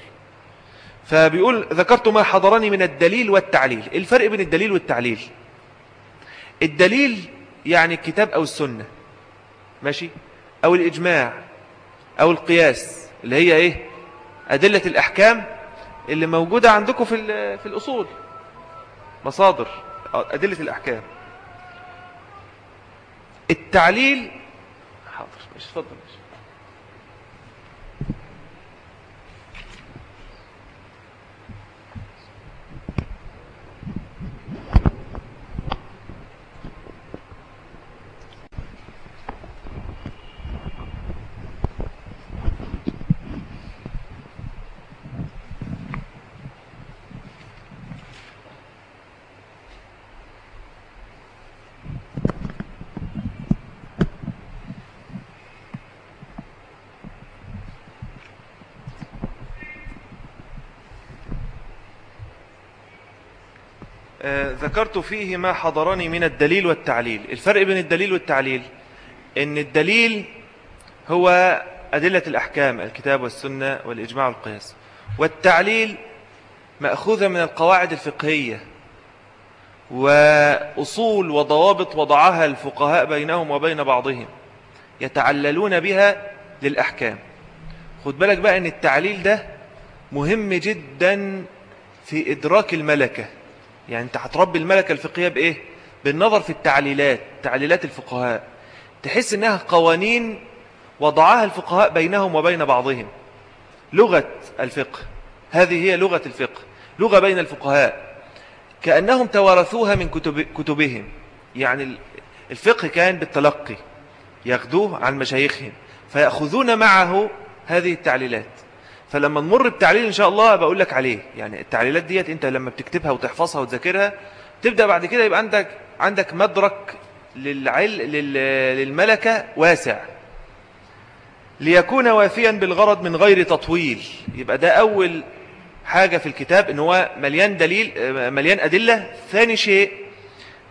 فبيقول ذكرت ما حضرني من الدليل والتعليل. الفرق بين الدليل والتعليل. الدليل يعني الكتاب أو السنة. ماشي؟ أو الإجماع أو القياس اللي هي إيه؟ أدلة الأحكام اللي موجودة عندكم في, في الأصول. مصادر أدلة الأحكام. التعليل حاضر مش فضل مش. ذكرت فيه ما حضرني من الدليل والتعليل. الفرق بين الدليل والتعليل إن الدليل هو أدلة الأحكام الكتاب والسنة والإجماع والقياس. والتعليل مأخوذة من القواعد الفقهية وأصول وضوابط وضعها الفقهاء بينهم وبين بعضهم يتعللون بها للأحكام. خد بالك بقى أن التعليل ده مهم جدا في إدراك الملكة. يعني انت هتربي الملكة الفقهية بإيه؟ بالنظر في التعليلات تعليلات الفقهاء. تحس إنها قوانين وضعها الفقهاء بينهم وبين بعضهم. لغة الفقه هذه هي لغة الفقه لغة بين الفقهاء. كأنهم توارثوها من كتب كتبهم. يعني الفقه كان بالتلقي ياخذوه عن مشايخهم فيأخذون معه هذه التعليلات. فلما نمر بتعليل إن شاء الله بقول لك عليه. يعني التعليلات ديت أنت لما بتكتبها وتحفظها وتذاكرها تبدأ بعد كده يبقى عندك عندك مدرك للعل للملكة واسع. ليكون وافيا بالغرض من غير تطويل. يبقى ده أول حاجة في الكتاب إن هو مليان دليل مليان أدلة. ثاني شيء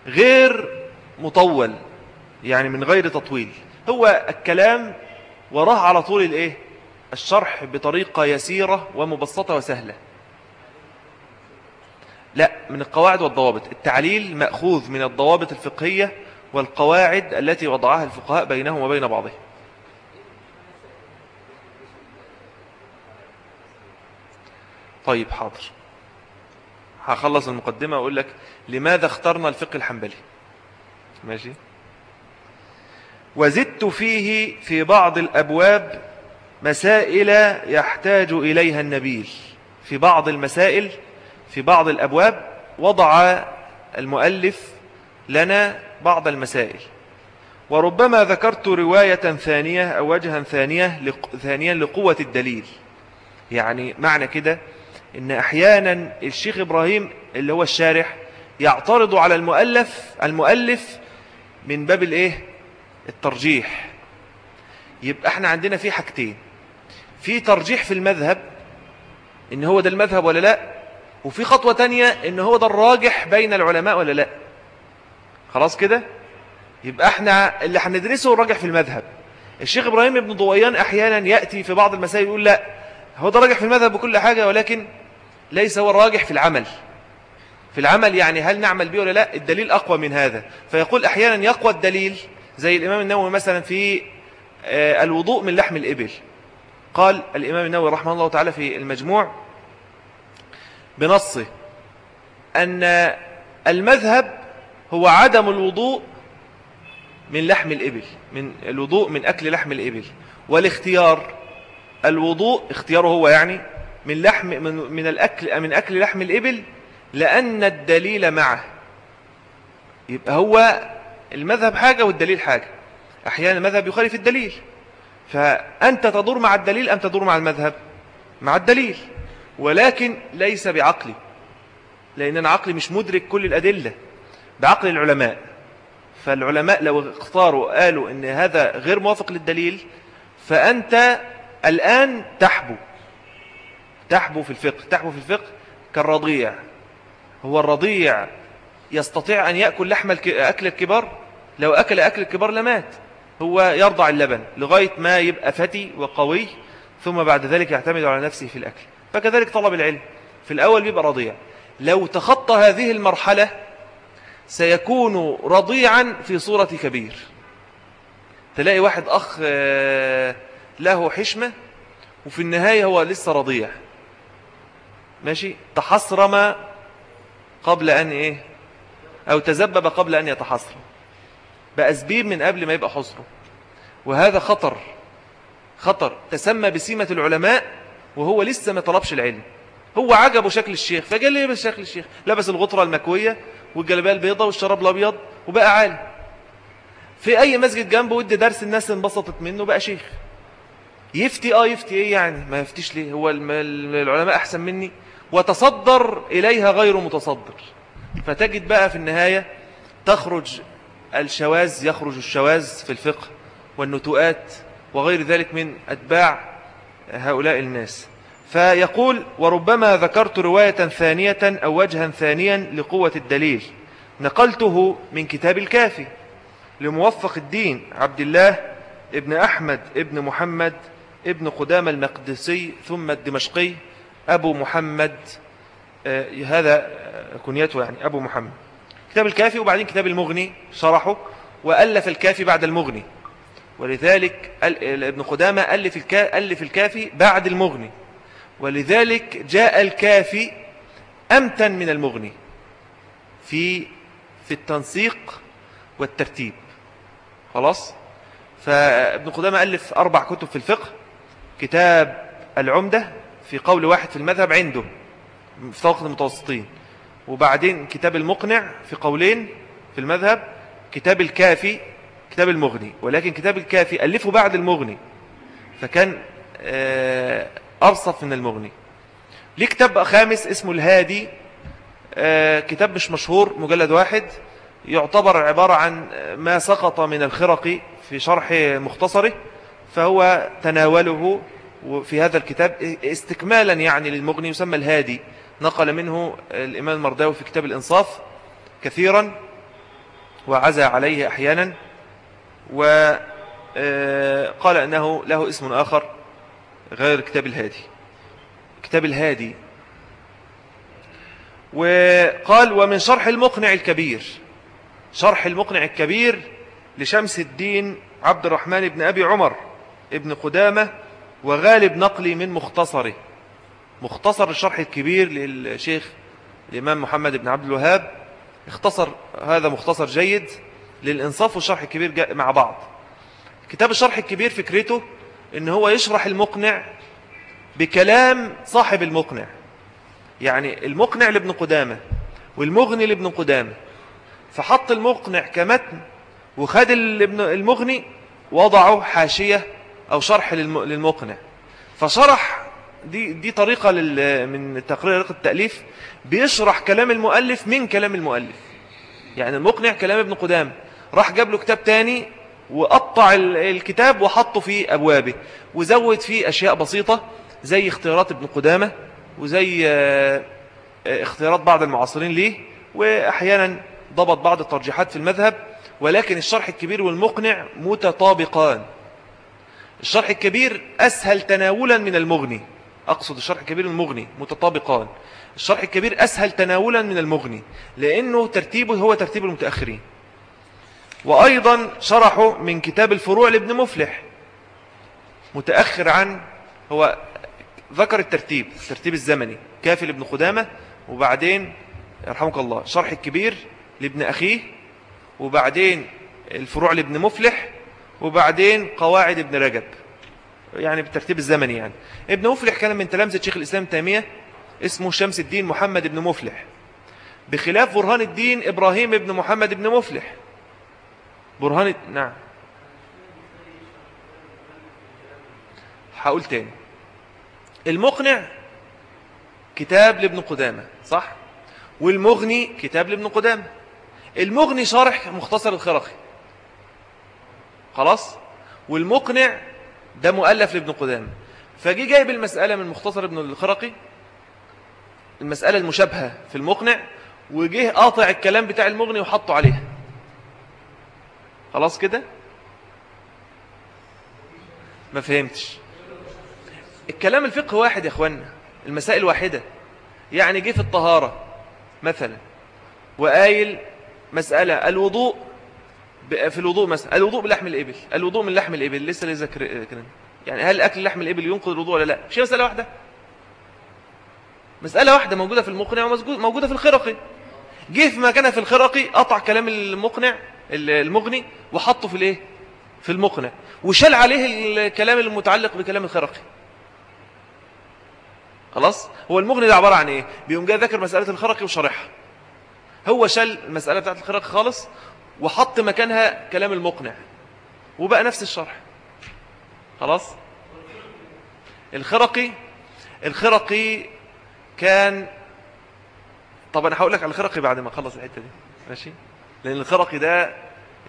غير مطول يعني من غير تطويل. هو الكلام وراه على طول الإيه؟ الشرح بطريقة يسيرة ومبسطة وسهلة. لا من القواعد والضوابط. التعليل مأخوذ من الضوابط الفقهية والقواعد التي وضعها الفقهاء بينهم وبين بعضهم. طيب حاضر. هخلص المقدمة وأقول لك لماذا اخترنا الفقه الحنبلي. ماشي. وزدت فيه في بعض الأبواب مسائل يحتاج إليها النبيل. في بعض المسائل في بعض الأبواب وضع المؤلف لنا بعض المسائل. وربما ذكرت رواية ثانية أو وجها ثانية ثانيا لقوة الدليل. يعني معنى كده إن أحيانا الشيخ إبراهيم اللي هو الشارح يعترض على المؤلف المؤلف من باب الإيه؟ الترجيح. يبقى إحنا عندنا في حاجتين. في ترجيح في المذهب إن هو ده المذهب ولا لا؟ وفي خطوة تانية إن هو ده الراجح بين العلماء ولا لا؟ خلاص كده؟ يبقى إحنا اللي هندرسه الراجح في المذهب. الشيخ إبراهيم ابن ضويان أحيانا يأتي في بعض المسائل يقول لا هو ده راجح في المذهب بكل حاجة ولكن ليس هو الراجح في العمل. في العمل يعني هل نعمل به ولا لا؟ الدليل أقوى من هذا. فيقول أحيانا يقوى الدليل زي الإمام النووي مثلا في آه، الوضوء من لحم الإبل. قال الإمام النووي رحمه الله تعالى في المجموع بنصه أن المذهب هو عدم الوضوء من لحم الإبل من الوضوء من أكل لحم الإبل والاختيار الوضوء اختياره هو يعني من لحم من, من الأكل من أكل لحم الإبل لأن الدليل معه. يبقى هو المذهب حاجة والدليل حاجة. أحيانا المذهب يخالف الدليل. فأنت تدور مع الدليل أم تدور مع المذهب؟ مع الدليل. ولكن ليس بعقلي لأن أنا عقلي مش مدرك كل الأدلة بعقل العلماء. فالعلماء لو اختاروا قالوا أن هذا غير موافق للدليل فأنت الآن تحبو تحبو في الفقه تحبو في الفقه كالرضيع. هو الرضيع يستطيع أن يأكل لحم أكل الكبار؟ لو أكل أكل الكبار لمات. هو يرضع اللبن لغاية ما يبقى فتي وقوي ثم بعد ذلك يعتمد على نفسه في الأكل. فكذلك طلب العلم. في الأول بيبقى رضيع. لو تخطى هذه المرحلة سيكون رضيعا في صورة كبير. تلاقي واحد أخ آه، له حشمة وفي النهاية هو لسه رضيع. ماشي؟ تحصرم قبل أن إيه؟ أو تزبب قبل أن يتحصرم بقى زبيب من قبل ما يبقى حصره. وهذا خطر خطر تسمى بسيمة العلماء وهو لسه ما طلبش العلم. هو عجبه شكل الشيخ فقال لي لبس شكل الشيخ؟ لبس الغطرة المكوية والجلبية البيضة والشراب الأبيض وبقى عالم. في أي مسجد جنبه ودي درس الناس انبسطت منه بقى شيخ. يفتي آه يفتي إيه يعني؟ ما يفتيش ليه؟ هو العلماء أحسن مني. وتصدر إليها غير متصدر. فتجد بقى في النهاية تخرج الشواذ يخرج الشواذ في الفقه والنتوءات وغير ذلك من أتباع هؤلاء الناس. فيقول وربما ذكرت رواية ثانية أو وجها ثانيا لقوة الدليل. نقلته من كتاب الكافي لموفق الدين عبد الله ابن أحمد ابن محمد ابن قدام المقدسي ثم الدمشقي أبو محمد. آه هذا كنيته يعني أبو محمد. كتاب الكافي وبعدين كتاب المغني شرحه وألف الكافي بعد المغني. ولذلك ابن قدامة ألف, الكافي بعد المغني. ولذلك جاء الكافي أمتن من المغني في في التنسيق والترتيب. خلاص؟ فابن قدامة ألف أربع كتب في الفقه. كتاب العمدة في قول واحد في المذهب عنده في المتوسطين. وبعدين كتاب المقنع في قولين في المذهب كتاب الكافي كتاب المغني. ولكن كتاب الكافي ألفه بعد المغني فكان آه، أرصف من المغني. ليه كتاب خامس اسمه الهادي؟ آه، كتاب مش مشهور مجلد واحد. يعتبر عبارة عن ما سقط من الخرق في شرح مختصره فهو تناوله في هذا الكتاب استكمالا يعني للمغني يسمى الهادي. نقل منه الإمام المرداوي في كتاب الإنصاف كثيرا وعزى عليه أحيانا وقال آه، أنه له اسم آخر غير كتاب الهادي. كتاب الهادي. وقال ومن شرح المقنع الكبير. شرح المقنع الكبير لشمس الدين عبد الرحمن بن أبي عمر ابن قدامة وغالب نقلي من مختصره. مختصر الشرح الكبير للشيخ الإمام محمد بن عبد الوهاب. اختصر هذا مختصر جيد للإنصاف والشرح الكبير مع بعض. كتاب الشرح الكبير فكرته إن هو يشرح المقنع بكلام صاحب المقنع. يعني المقنع لابن قدامة والمغني لابن قدامة. فحط المقنع كمتن وخد المغني وضعه حاشية أو شرح للمقنع. فشرح دي, دي طريقة من تقرير طريقة التأليف بيشرح كلام المؤلف من كلام المؤلف. يعني المقنع كلام ابن قدام. راح جاب له كتاب تاني وقطع الكتاب وحطه في أبوابه وزود فيه أشياء بسيطة زي اختيارات ابن قدامة وزي آه، آه، اختيارات بعض المعاصرين ليه وأحيانا ضبط بعض الترجيحات في المذهب ولكن الشرح الكبير والمقنع متطابقان. الشرح الكبير أسهل تناولا من المغني. أقصد الشرح الكبير المغني متطابقان. الشرح الكبير أسهل تناولا من المغني لأنه ترتيبه هو ترتيب المتأخرين. وأيضا شرحه من كتاب الفروع لابن مفلح. متأخر عن هو ذكر الترتيب الترتيب الزمني. كافل ابن خدامة وبعدين يرحمك الله شرح الكبير لابن أخيه وبعدين الفروع لابن مفلح وبعدين قواعد ابن رجب. يعني بالترتيب الزمني يعني. ابن مفلح كان من تلامذة شيخ الإسلام تيمية اسمه شمس الدين محمد بن مفلح. بخلاف برهان الدين إبراهيم بن محمد بن مفلح. برهان نعم. هقول تاني. المقنع كتاب لابن قدامة صح؟ والمغني كتاب لابن قدامة. المغني شارح مختصر الخرقي. خلاص؟ والمقنع ده مؤلف لابن قدامة. فجي جايب المسألة من مختصر ابن الخرقي المسألة المشابهة في المقنع وجه قاطع الكلام بتاع المغني وحطه عليها. خلاص كده؟ ما فهمتش. الكلام الفقه واحد يا اخوانا المسائل واحدة. يعني جه في الطهارة مثلا وقايل مسألة الوضوء في الوضوء مثلا. الوضوء بلحم الإبل. الوضوء من لحم الإبل. لسه ليه ذكر يعني هل أكل لحم الإبل ينقض الوضوء ولا لا؟ مش مسألة واحدة. مسألة واحدة موجودة في المقنع وموجودة في الخرقي. جه في مكانها في الخرقي قطع كلام المقنع المغني وحطه في الإيه؟ في المقنع. وشال عليه الكلام المتعلق بكلام الخرقي. خلاص؟ هو المغني ده عبارة عن إيه؟ بيقوم جاي ذكر مسألة الخرقي وشرحها هو شال المسألة بتاعت الخرقي خالص وحط مكانها كلام المقنع. وبقى نفس الشرح. خلاص؟ الخرقي الخرقي كان طب أنا هقول لك على الخرقي بعد ما أخلص الحتة دي. ماشي؟ لأن الخرقي ده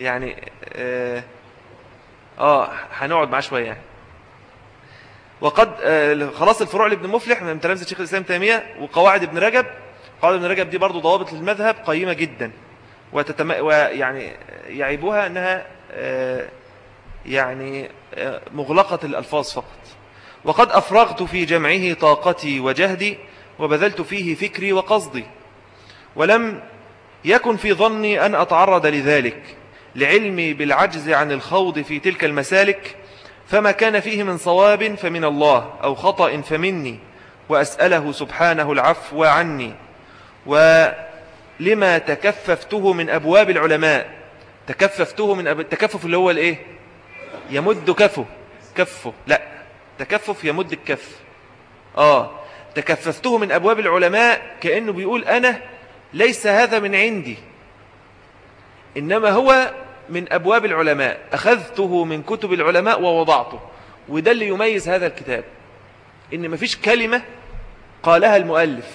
يعني آه, آه هنقعد معاه شوية يعني. وقد آه خلاص الفروع لابن مفلح من تلامذه شيخ الإسلام تيمية وقواعد ابن رجب. قواعد ابن رجب دي برضو ضوابط للمذهب قيمة جدا. وتتم ويعني يعيبها إنها آه يعني آه مغلقة الألفاظ فقط. وقد أفرغت في جمعه طاقتي وجهدي وبذلت فيه فكري وقصدي. ولم يكن في ظني أن أتعرض لذلك لعلمي بالعجز عن الخوض في تلك المسالك فما كان فيه من صواب فمن الله أو خطأ فمني وأسأله سبحانه العفو عني. ولما تكففته من أبواب العلماء. تكففته من أب... التكفف اللي هو الإيه؟ يمد كفه. كفه. لا. تكفف يمد الكف. آه. تكففته من أبواب العلماء كأنه بيقول أنا ليس هذا من عندي. إنما هو من أبواب العلماء. أخذته من كتب العلماء ووضعته. وده اللي يميز هذا الكتاب. إن مفيش كلمة قالها المؤلف.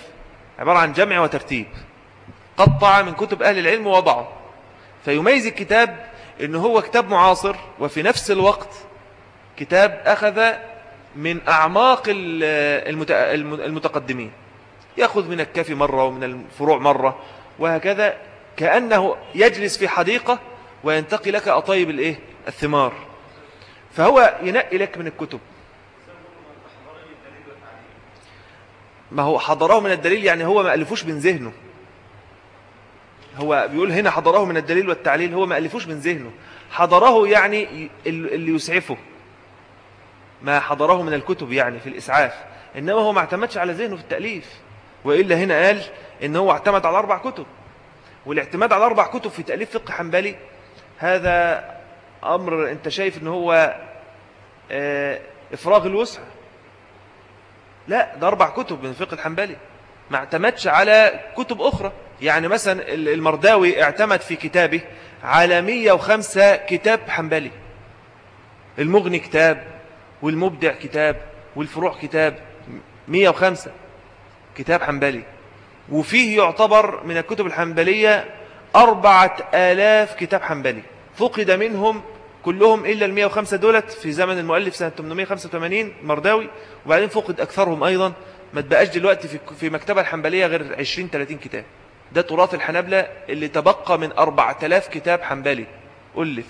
عبارة عن جمع وترتيب. قطع من كتب أهل العلم ووضعه. فيميز الكتاب إن هو كتاب معاصر وفي نفس الوقت كتاب أخذ من أعماق المتقدمين. يأخذ من الكافي مرة ومن الفروع مرة وهكذا كأنه يجلس في حديقة وينتقي لك أطيب الإيه؟ الثمار. فهو ينقي لك من الكتب. ما هو حضره من الدليل يعني هو ما ألفوش من ذهنه. هو بيقول هنا حضره من الدليل والتعليل هو ما ألفوش من ذهنه. حضره يعني اللي يسعفه. ما حضره من الكتب يعني في الإسعاف. إنما هو ما اعتمدش على ذهنه في التأليف. وإلا هنا قال إن هو اعتمد على أربع كتب. والاعتماد على أربع كتب في تأليف فقه حنبلي هذا أمر أنت شايف إن هو آه، إفراغ الوسع. لا ده أربع كتب من فقه الحنبلي ما اعتمدش على كتب أخرى. يعني مثلا المرداوي اعتمد في كتابه على 105 كتاب حنبلي. المغني كتاب والمبدع كتاب والفروع كتاب 105 كتاب حنبلي. وفيه يعتبر من الكتب الحنبلية أربعة آلاف كتاب حنبلي. فقد منهم كلهم إلا ال 105 دولت في زمن المؤلف سنة 885 مرداوي وبعدين فقد أكثرهم أيضا ما تبقاش دلوقتي في في مكتبة الحنبلية غير 20 30 كتاب. ده تراث الحنبلة اللي تبقى من 4000 كتاب حنبلي. ألف.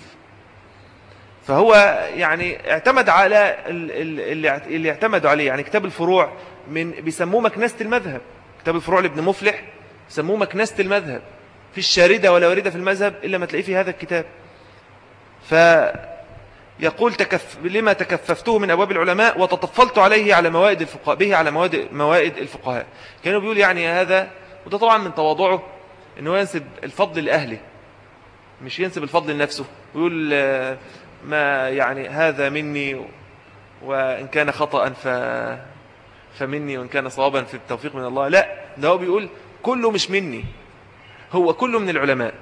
فهو يعني اعتمد على اللي اعتمدوا عليه. يعني كتاب الفروع من بيسموه مكنسة المذهب. كتاب الفروع لابن مفلح سموه مكنسة المذهب. في الشاردة ولا واردة في المذهب إلا ما تلاقيه في هذا الكتاب. فيقول تكف لما تكففته من أبواب العلماء وتطفلت عليه على موائد الفقهاء به على موائد, موائد الفقهاء. كانوا بيقول يعني هذا وده طبعا من تواضعه أنه ينسب الفضل لأهله. مش ينسب الفضل لنفسه. ويقول ما يعني هذا مني وإن كان خطأ ف فمني وإن كان صوابا في التوفيق من الله. لا ده هو بيقول كله مش مني. هو كله من العلماء.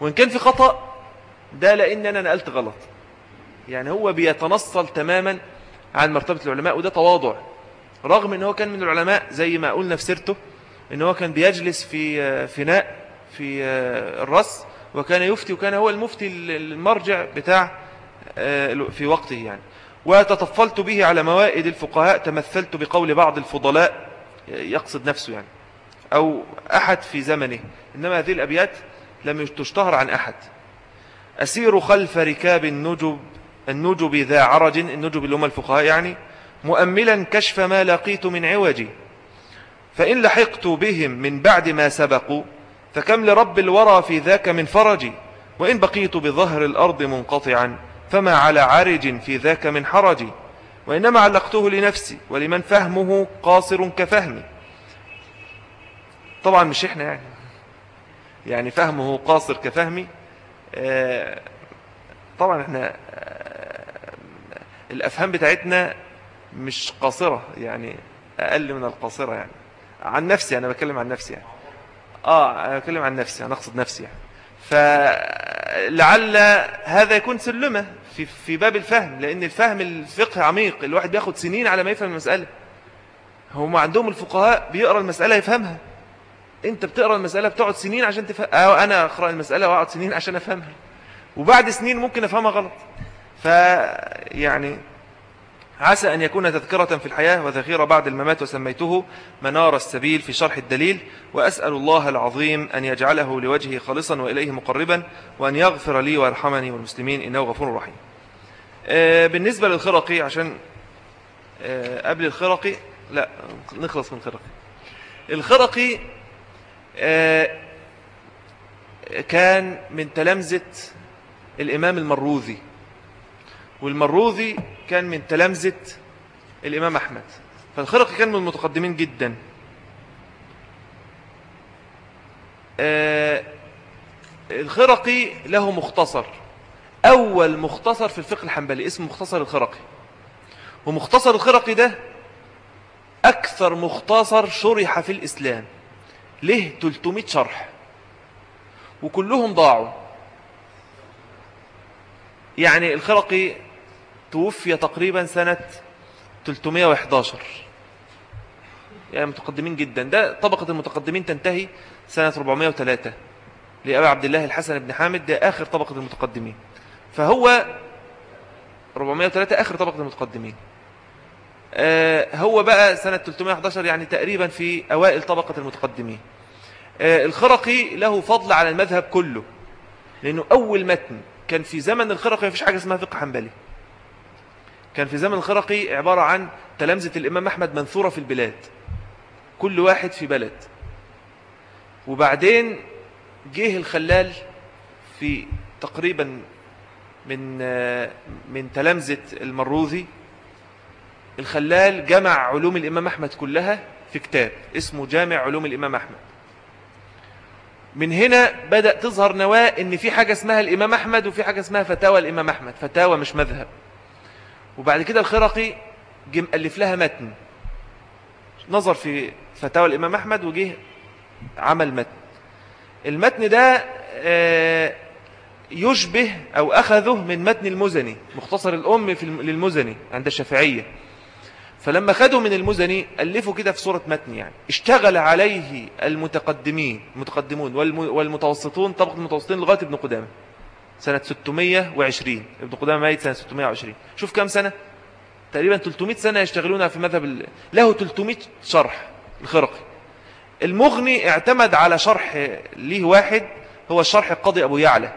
وإن كان في خطأ ده لأن أنا نقلت غلط. يعني هو بيتنصل تماما عن مرتبة العلماء وده تواضع رغم أنه كان من العلماء زي ما قلنا في سيرته أنه كان بيجلس في فناء في الرس وكان يفتي وكان هو المفتي المرجع بتاع في وقته يعني. وتطفلت به على موائد الفقهاء تمثلت بقول بعض الفضلاء يقصد نفسه يعني أو أحد في زمنه إنما هذه الأبيات لم تشتهر عن أحد. أسير خلف ركاب النجب النجب ذا عرج النجب اللي هم الفقهاء يعني مؤملا كشف ما لقيت من عوجي. فإن لحقت بهم من بعد ما سبقوا فكم لرب الورى في ذاك من فرجي؟ وإن بقيت بظهر الأرض منقطعا فما على عرج في ذاك من حرج وإنما علقته لنفسي ولمن فهمه قاصر كفهمي. طبعا مش إحنا يعني. يعني فهمه قاصر كفهمي آه، طبعا إحنا الأفهام بتاعتنا مش قاصرة يعني أقل من القاصرة يعني. عن نفسي أنا بكلم عن نفسي يعني. آه أنا بكلم عن نفسي أنا أقصد نفسي يعني. فلعل هذا يكون سلمة في, في باب الفهم لأن الفهم الفقه عميق. الواحد بياخد سنين على ما يفهم المسألة. هم عندهم الفقهاء بيقرأ المسألة يفهمها. أنت بتقرأ المسألة بتقعد سنين عشان تفهم أو أنا أقرأ المسألة وأقعد سنين عشان أفهمها. وبعد سنين ممكن أفهمها غلط. فيعني عسى أن يكون تذكرة في الحياة وذخيرة بعد الممات وسميته منار السبيل في شرح الدليل وأسأل الله العظيم أن يجعله لوجهه خالصا وإليه مقربا وأن يغفر لي ويرحمني والمسلمين إنه غفور رحيم. آه، بالنسبة للخرقي عشان آه، قبل الخرقي لا نخلص من الخرقي الخرقي آه، كان من تلامذة الإمام المروذي. والمروذي كان من تلامذة الإمام أحمد. فالخرقي كان من المتقدمين جدا. آه الخرقي له مختصر. أول مختصر في الفقه الحنبلي اسمه مختصر الخرقي. ومختصر الخرقي ده أكثر مختصر شرح في الإسلام. له 300 شرح. وكلهم ضاعوا. يعني الخرقي توفي تقريبا سنة 311 يعني متقدمين جدا. ده طبقة المتقدمين تنتهي سنة 403 لأبي عبد الله الحسن بن حامد ده آخر طبقة المتقدمين. فهو 403 آخر طبقة المتقدمين. آه هو بقى سنة 311 يعني تقريبا في أوائل طبقة المتقدمين. آه الخرقي له فضل على المذهب كله لأنه أول متن كان في زمن الخرقي ما فيش حاجة اسمها فقه حنبلي. كان في زمن الخرقي عبارة عن تلامذة الإمام أحمد منثورة في البلاد. كل واحد في بلد. وبعدين جه الخلال في تقريبا من من تلامذة المروذي. الخلال جمع علوم الإمام أحمد كلها في كتاب اسمه جامع علوم الإمام أحمد. من هنا بدأ تظهر نواة إن في حاجة اسمها الإمام أحمد وفي حاجة اسمها فتاوى الإمام أحمد. فتاوى مش مذهب. وبعد كده الخرقي جم ألف لها متن. نظر في فتاوى الإمام أحمد وجه عمل متن. المتن ده آه، يشبه أو أخذه من متن المزني مختصر الأم في للمزني عند الشافعية. فلما خدوا من المزني ألفوا كده في صورة متن يعني. اشتغل عليه المتقدمين المتقدمون والمتوسطون طبقة المتوسطين لغاية ابن قدامة. سنة 620 ابن قدامة ميت سنة 620 شوف كم سنة؟ تقريبا 300 سنة يشتغلون في مذهب ال... له 300 شرح الخرقي المغني اعتمد على شرح ليه واحد هو الشرح القاضي أبو يعلى.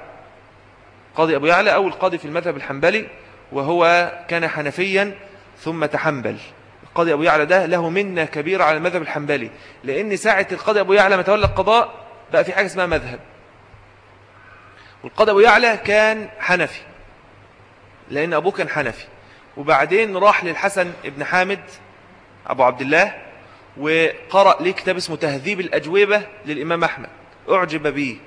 قاضي أبو يعلى أول قاضي في المذهب الحنبلي وهو كان حنفيا ثم تحنبل. القاضي أبو يعلى ده له منة كبيرة على المذهب الحنبلي. لأن ساعة القاضي أبو يعلى ما تولى القضاء بقى في حاجة اسمها مذهب. والقاضي أبو يعلى كان حنفي لأن أبوه كان حنفي. وبعدين راح للحسن ابن حامد أبو عبد الله وقرأ ليه كتاب اسمه تهذيب الأجوبة للإمام أحمد. أعجب به.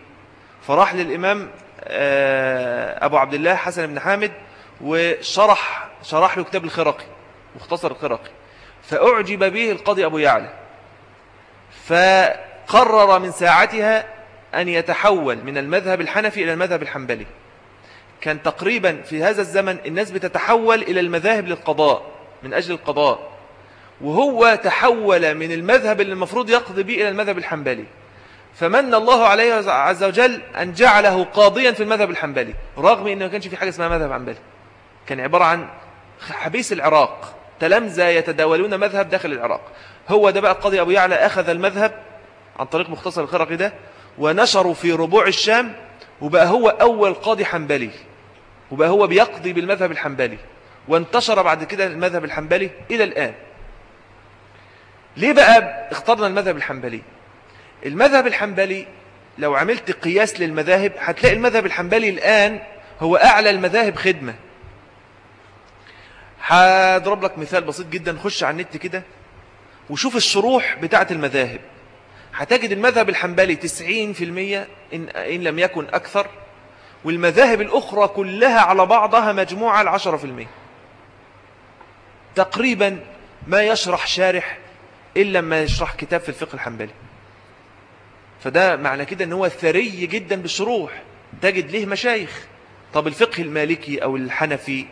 فراح للإمام آه، أبو عبد الله حسن بن حامد وشرح شرح له كتاب الخرقي مختصر الخرقي. فأعجب به القاضي أبو يعلى. فقرر من ساعتها أن يتحول من المذهب الحنفي إلى المذهب الحنبلي. كان تقريبا في هذا الزمن الناس بتتحول إلى المذاهب للقضاء من أجل القضاء. وهو تحول من المذهب اللي المفروض يقضي به إلى المذهب الحنبلي. فمن الله عليه عز وجل أن جعله قاضيا في المذهب الحنبلي رغم أنه ما كانش في حاجة اسمها مذهب حنبلي. كان عبارة عن حبيس العراق تلامذة يتداولون مذهب داخل العراق. هو ده بقى القاضي أبو يعلى أخذ المذهب عن طريق مختصر الخرقي ده ونشروا في ربوع الشام وبقى هو أول قاضي حنبلي وبقى هو بيقضي بالمذهب الحنبلي وانتشر بعد كده المذهب الحنبلي إلى الآن. ليه بقى اخترنا المذهب الحنبلي؟ المذهب الحنبلي لو عملت قياس للمذاهب هتلاقي المذهب الحنبلي الآن هو أعلى المذاهب خدمة. هضرب لك مثال بسيط جدا خش على النت كده وشوف الشروح بتاعة المذاهب. هتجد المذهب الحنبلي 90% إن, إن لم يكن أكثر والمذاهب الأخرى كلها على بعضها مجموعة العشرة في المية. تقريبا ما يشرح شارح إلا ما يشرح كتاب في الفقه الحنبلي. فده معنى كده إن هو ثري جدا بالشروح تجد له مشايخ. طب الفقه المالكي أو الحنفي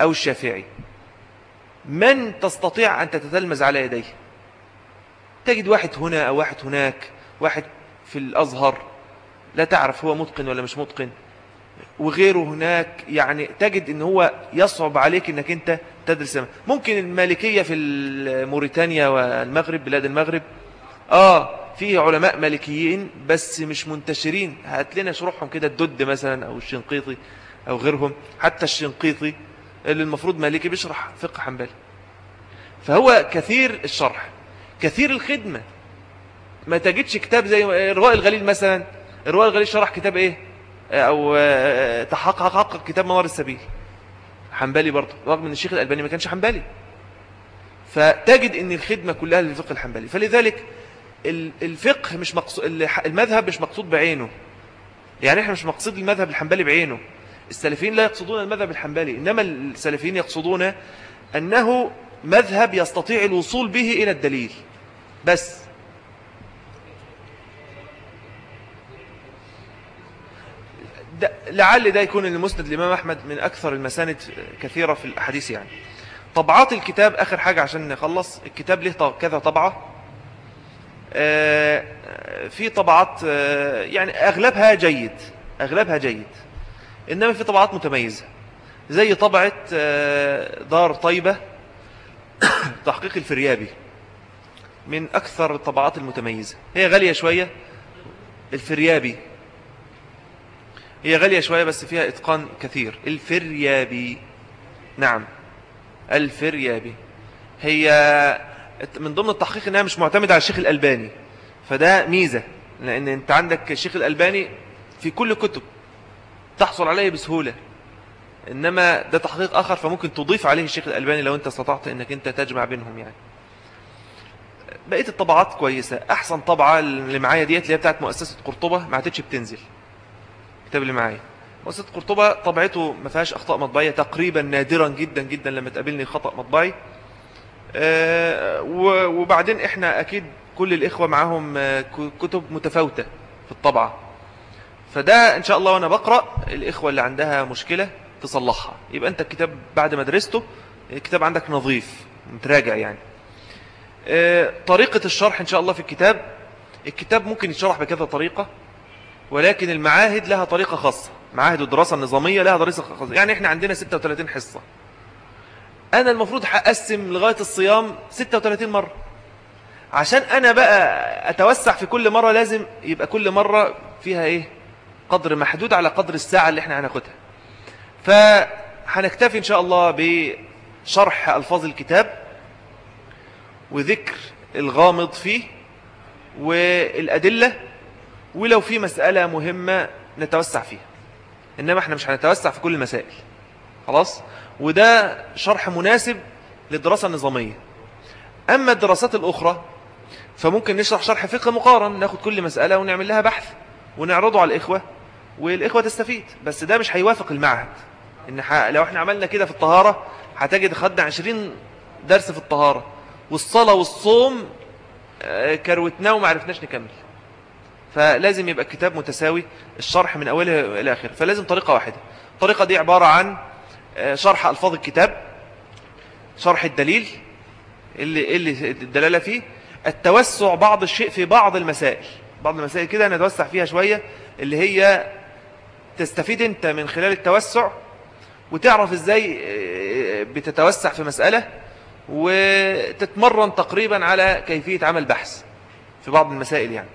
أو الشافعي من تستطيع أن تتتلمز على يديه؟ تجد واحد هنا أو واحد هناك واحد في الأزهر لا تعرف هو متقن ولا مش متقن. وغيره هناك يعني تجد إن هو يصعب عليك إنك أنت تدرس. ممكن المالكية في موريتانيا والمغرب بلاد المغرب آه في علماء مالكيين بس مش منتشرين. هات لنا شروحهم كده الدد مثلا أو الشنقيطي أو غيرهم. حتى الشنقيطي اللي المفروض مالكي بيشرح فقه حنبلي. فهو كثير الشرح. كثير الخدمة. ما تجدش كتاب زي الرواء الغليل مثلا. الرواء الغليل شرح كتاب إيه؟ أو تحقق حقق كتاب منار السبيل. حنبلي برضه رغم إن الشيخ الألباني ما كانش حنبلي. فتجد إن الخدمة كلها للفقه الحنبلي. فلذلك الفقه مش مقصود المذهب مش مقصود بعينه. يعني إحنا مش مقصود المذهب الحنبلي بعينه. السلفيين لا يقصدون المذهب الحنبلي. إنما السلفيين يقصدون أنه مذهب يستطيع الوصول به إلى الدليل. بس. لعل ده يكون المسند الإمام أحمد من أكثر المساند كثيرة في الأحاديث يعني. طبعات الكتاب آخر حاجة عشان نخلص. الكتاب له كذا طبعة. آه، في طبعات آه، يعني أغلبها جيد. أغلبها جيد. إنما في طبعات متميزة. زي طبعة آه، دار طيبة. تحقيق الفريابي. من أكثر الطبعات المتميزة. هي غالية شوية الفريابي. هي غالية شوية بس فيها إتقان كثير. الفريابي. نعم الفريابي. هي من ضمن التحقيق إنها مش معتمدة على الشيخ الألباني. فده ميزة لأن أنت عندك الشيخ الألباني في كل كتب تحصل عليه بسهولة. إنما ده تحقيق آخر فممكن تضيف عليه الشيخ الألباني لو أنت استطعت أنك أنت تجمع بينهم يعني. بقية الطبعات كويسة. أحسن طبعة اللي معايا ديت اللي هي بتاعت مؤسسة قرطبة ما عادتش بتنزل. الكتاب اللي معايا. مؤسسة قرطبة طبعته ما فيهاش أخطاء مطبعية تقريبا نادرا جدا جدا لما تقابلني خطأ مطبعي. آه، وبعدين إحنا أكيد كل الإخوة معاهم آه، كتب متفاوتة في الطبعة. فده إن شاء الله وأنا بقرأ الإخوة اللي عندها مشكلة تصلحها. يبقى أنت الكتاب بعد ما درسته الكتاب عندك نظيف متراجع يعني. طريقة الشرح إن شاء الله في الكتاب. الكتاب ممكن يتشرح بكذا طريقة ولكن المعاهد لها طريقة خاصة. معاهد الدراسة النظامية لها طريقة خاصة. يعني إحنا عندنا 36 حصة. أنا المفروض هقسم لغاية الصيام 36 مرة. عشان أنا بقى أتوسع في كل مرة لازم يبقى كل مرة فيها إيه؟ قدر محدود على قدر الساعة اللي إحنا هناخدها. فهنكتفي إن شاء الله بشرح ألفاظ الكتاب. وذكر الغامض فيه والأدلة ولو في مسألة مهمة نتوسع فيها. إنما إحنا مش هنتوسع في كل المسائل. خلاص؟ وده شرح مناسب للدراسة النظامية. أما الدراسات الأخرى فممكن نشرح شرح فقه مقارن ناخد كل مسألة ونعمل لها بحث ونعرضه على الإخوة والإخوة تستفيد. بس ده مش هيوافق المعهد. إن لو إحنا عملنا كده في الطهارة هتجد خدنا عشرين درس في الطهارة. والصلاة والصوم آه، كروتناه وما عرفناش نكمل. فلازم يبقى الكتاب متساوي الشرح من أوله إلى آخره. فلازم طريقة واحدة. الطريقة دي عبارة عن آه، شرح ألفاظ الكتاب شرح الدليل اللي, اللي الدلالة فيه التوسع بعض الشيء في بعض المسائل. بعض المسائل كده نتوسع فيها شوية اللي هي تستفيد أنت من خلال التوسع وتعرف إزاي آه، بتتوسع في مسألة وتتمرن تقريبا على كيفية عمل بحث في بعض المسائل يعني.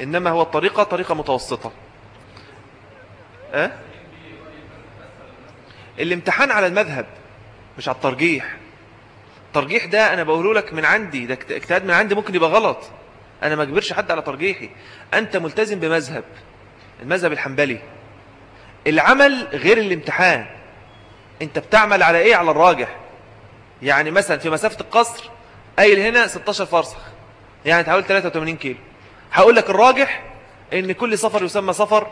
إنما هو الطريقة طريقة متوسطة. أه؟ الامتحان على المذهب مش على الترجيح. الترجيح ده أنا بقوله لك من عندي ده اجتهاد من عندي ممكن يبقى غلط. أنا ما أجبرش حد على ترجيحي. أنت ملتزم بمذهب المذهب الحنبلي. العمل غير الامتحان. أنت بتعمل على إيه؟ على الراجح. يعني مثلا في مسافة القصر قايل هنا 16 فرسخ. يعني تحاول 83 كيلو. هقول لك الراجح إن كل سفر يسمى سفر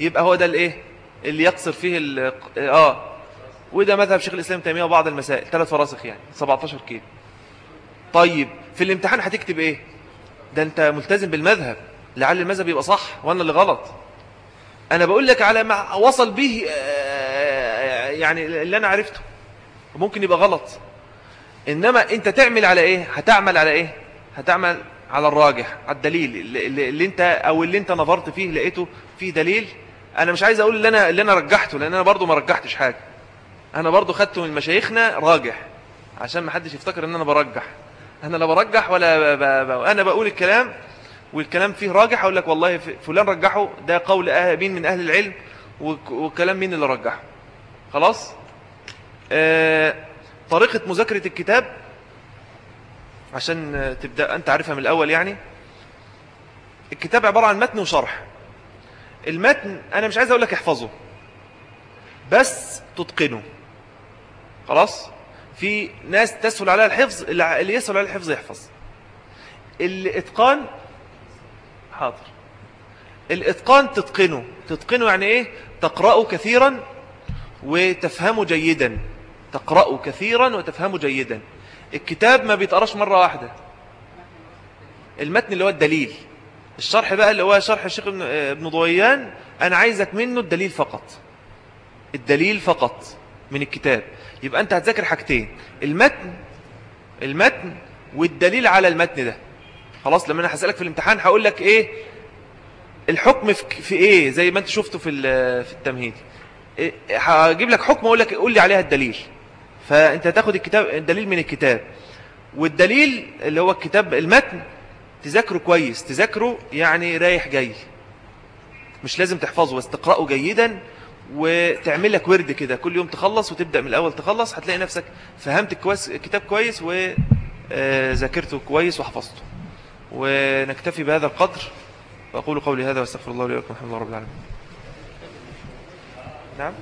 يبقى هو ده الإيه؟ اللي يقصر فيه ال آه. وده مذهب شيخ الإسلام تيمية وبعض المسائل. ثلاث فراسخ يعني 17 كيلو. طيب في الامتحان هتكتب إيه؟ ده أنت ملتزم بالمذهب. لعل المذهب يبقى صح وأنا اللي غلط. أنا بقول لك على ما وصل به آه، يعني اللي أنا عرفته. ممكن يبقى غلط. إنما أنت تعمل على إيه؟ هتعمل على إيه؟ هتعمل على الراجح على الدليل. اللي, اللي أنت أو اللي أنت نظرت فيه لقيته فيه دليل. أنا مش عايز أقول اللي أنا, اللي أنا رجحته لأن أنا برضو ما رجحتش حاجة. أنا برضو خدته من مشايخنا راجح عشان ما حدش يفتكر أن أنا برجح. أنا لا برجح ولا ب... ب... أنا بقول الكلام والكلام فيه راجح أقول لك والله فلان رجحه ده قول أه... مين من أهل العلم وكلام مين اللي رجحه. خلاص؟ آه طريقة مذاكرة الكتاب عشان تبدأ أنت عارفها من الأول يعني. الكتاب عبارة عن متن وشرح. المتن أنا مش عايز أقول لك احفظه بس تتقنه. خلاص؟ في ناس تسهل عليها الحفظ اللي يسهل عليها الحفظ يحفظ. الإتقان حاضر. الإتقان تتقنه. تتقنه يعني إيه؟ تقرأه كثيرا وتفهمه جيدا. تقرأه كثيرا وتفهمه جيدا. الكتاب ما بيتقراش مرة واحدة. المتن اللي هو الدليل. الشرح بقى اللي هو شرح الشيخ ابن ضويان أنا عايزك منه الدليل فقط. الدليل فقط من الكتاب. يبقى أنت هتذاكر حاجتين. المتن المتن والدليل على المتن ده. خلاص لما أنا هسألك في الامتحان هقول لك إيه؟ الحكم في إيه؟ زي ما أنت شفته في في التمهيد. إيه، هجيب لك حكم أقول لك قول لي عليها الدليل. فأنت تاخد الكتاب الدليل من الكتاب. والدليل اللي هو الكتاب المتن تذاكره كويس. تذاكره يعني رايح جاي. مش لازم تحفظه بس تقرأه جيدا وتعمل لك ورد كده. كل يوم تخلص وتبدأ من الأول تخلص هتلاقي نفسك فهمت الكتاب كويس وذاكرته كويس وحفظته. ونكتفي بهذا القدر. وأقول قولي هذا وأستغفر الله لي ولكم الحمد لله رب العالمين. نعم؟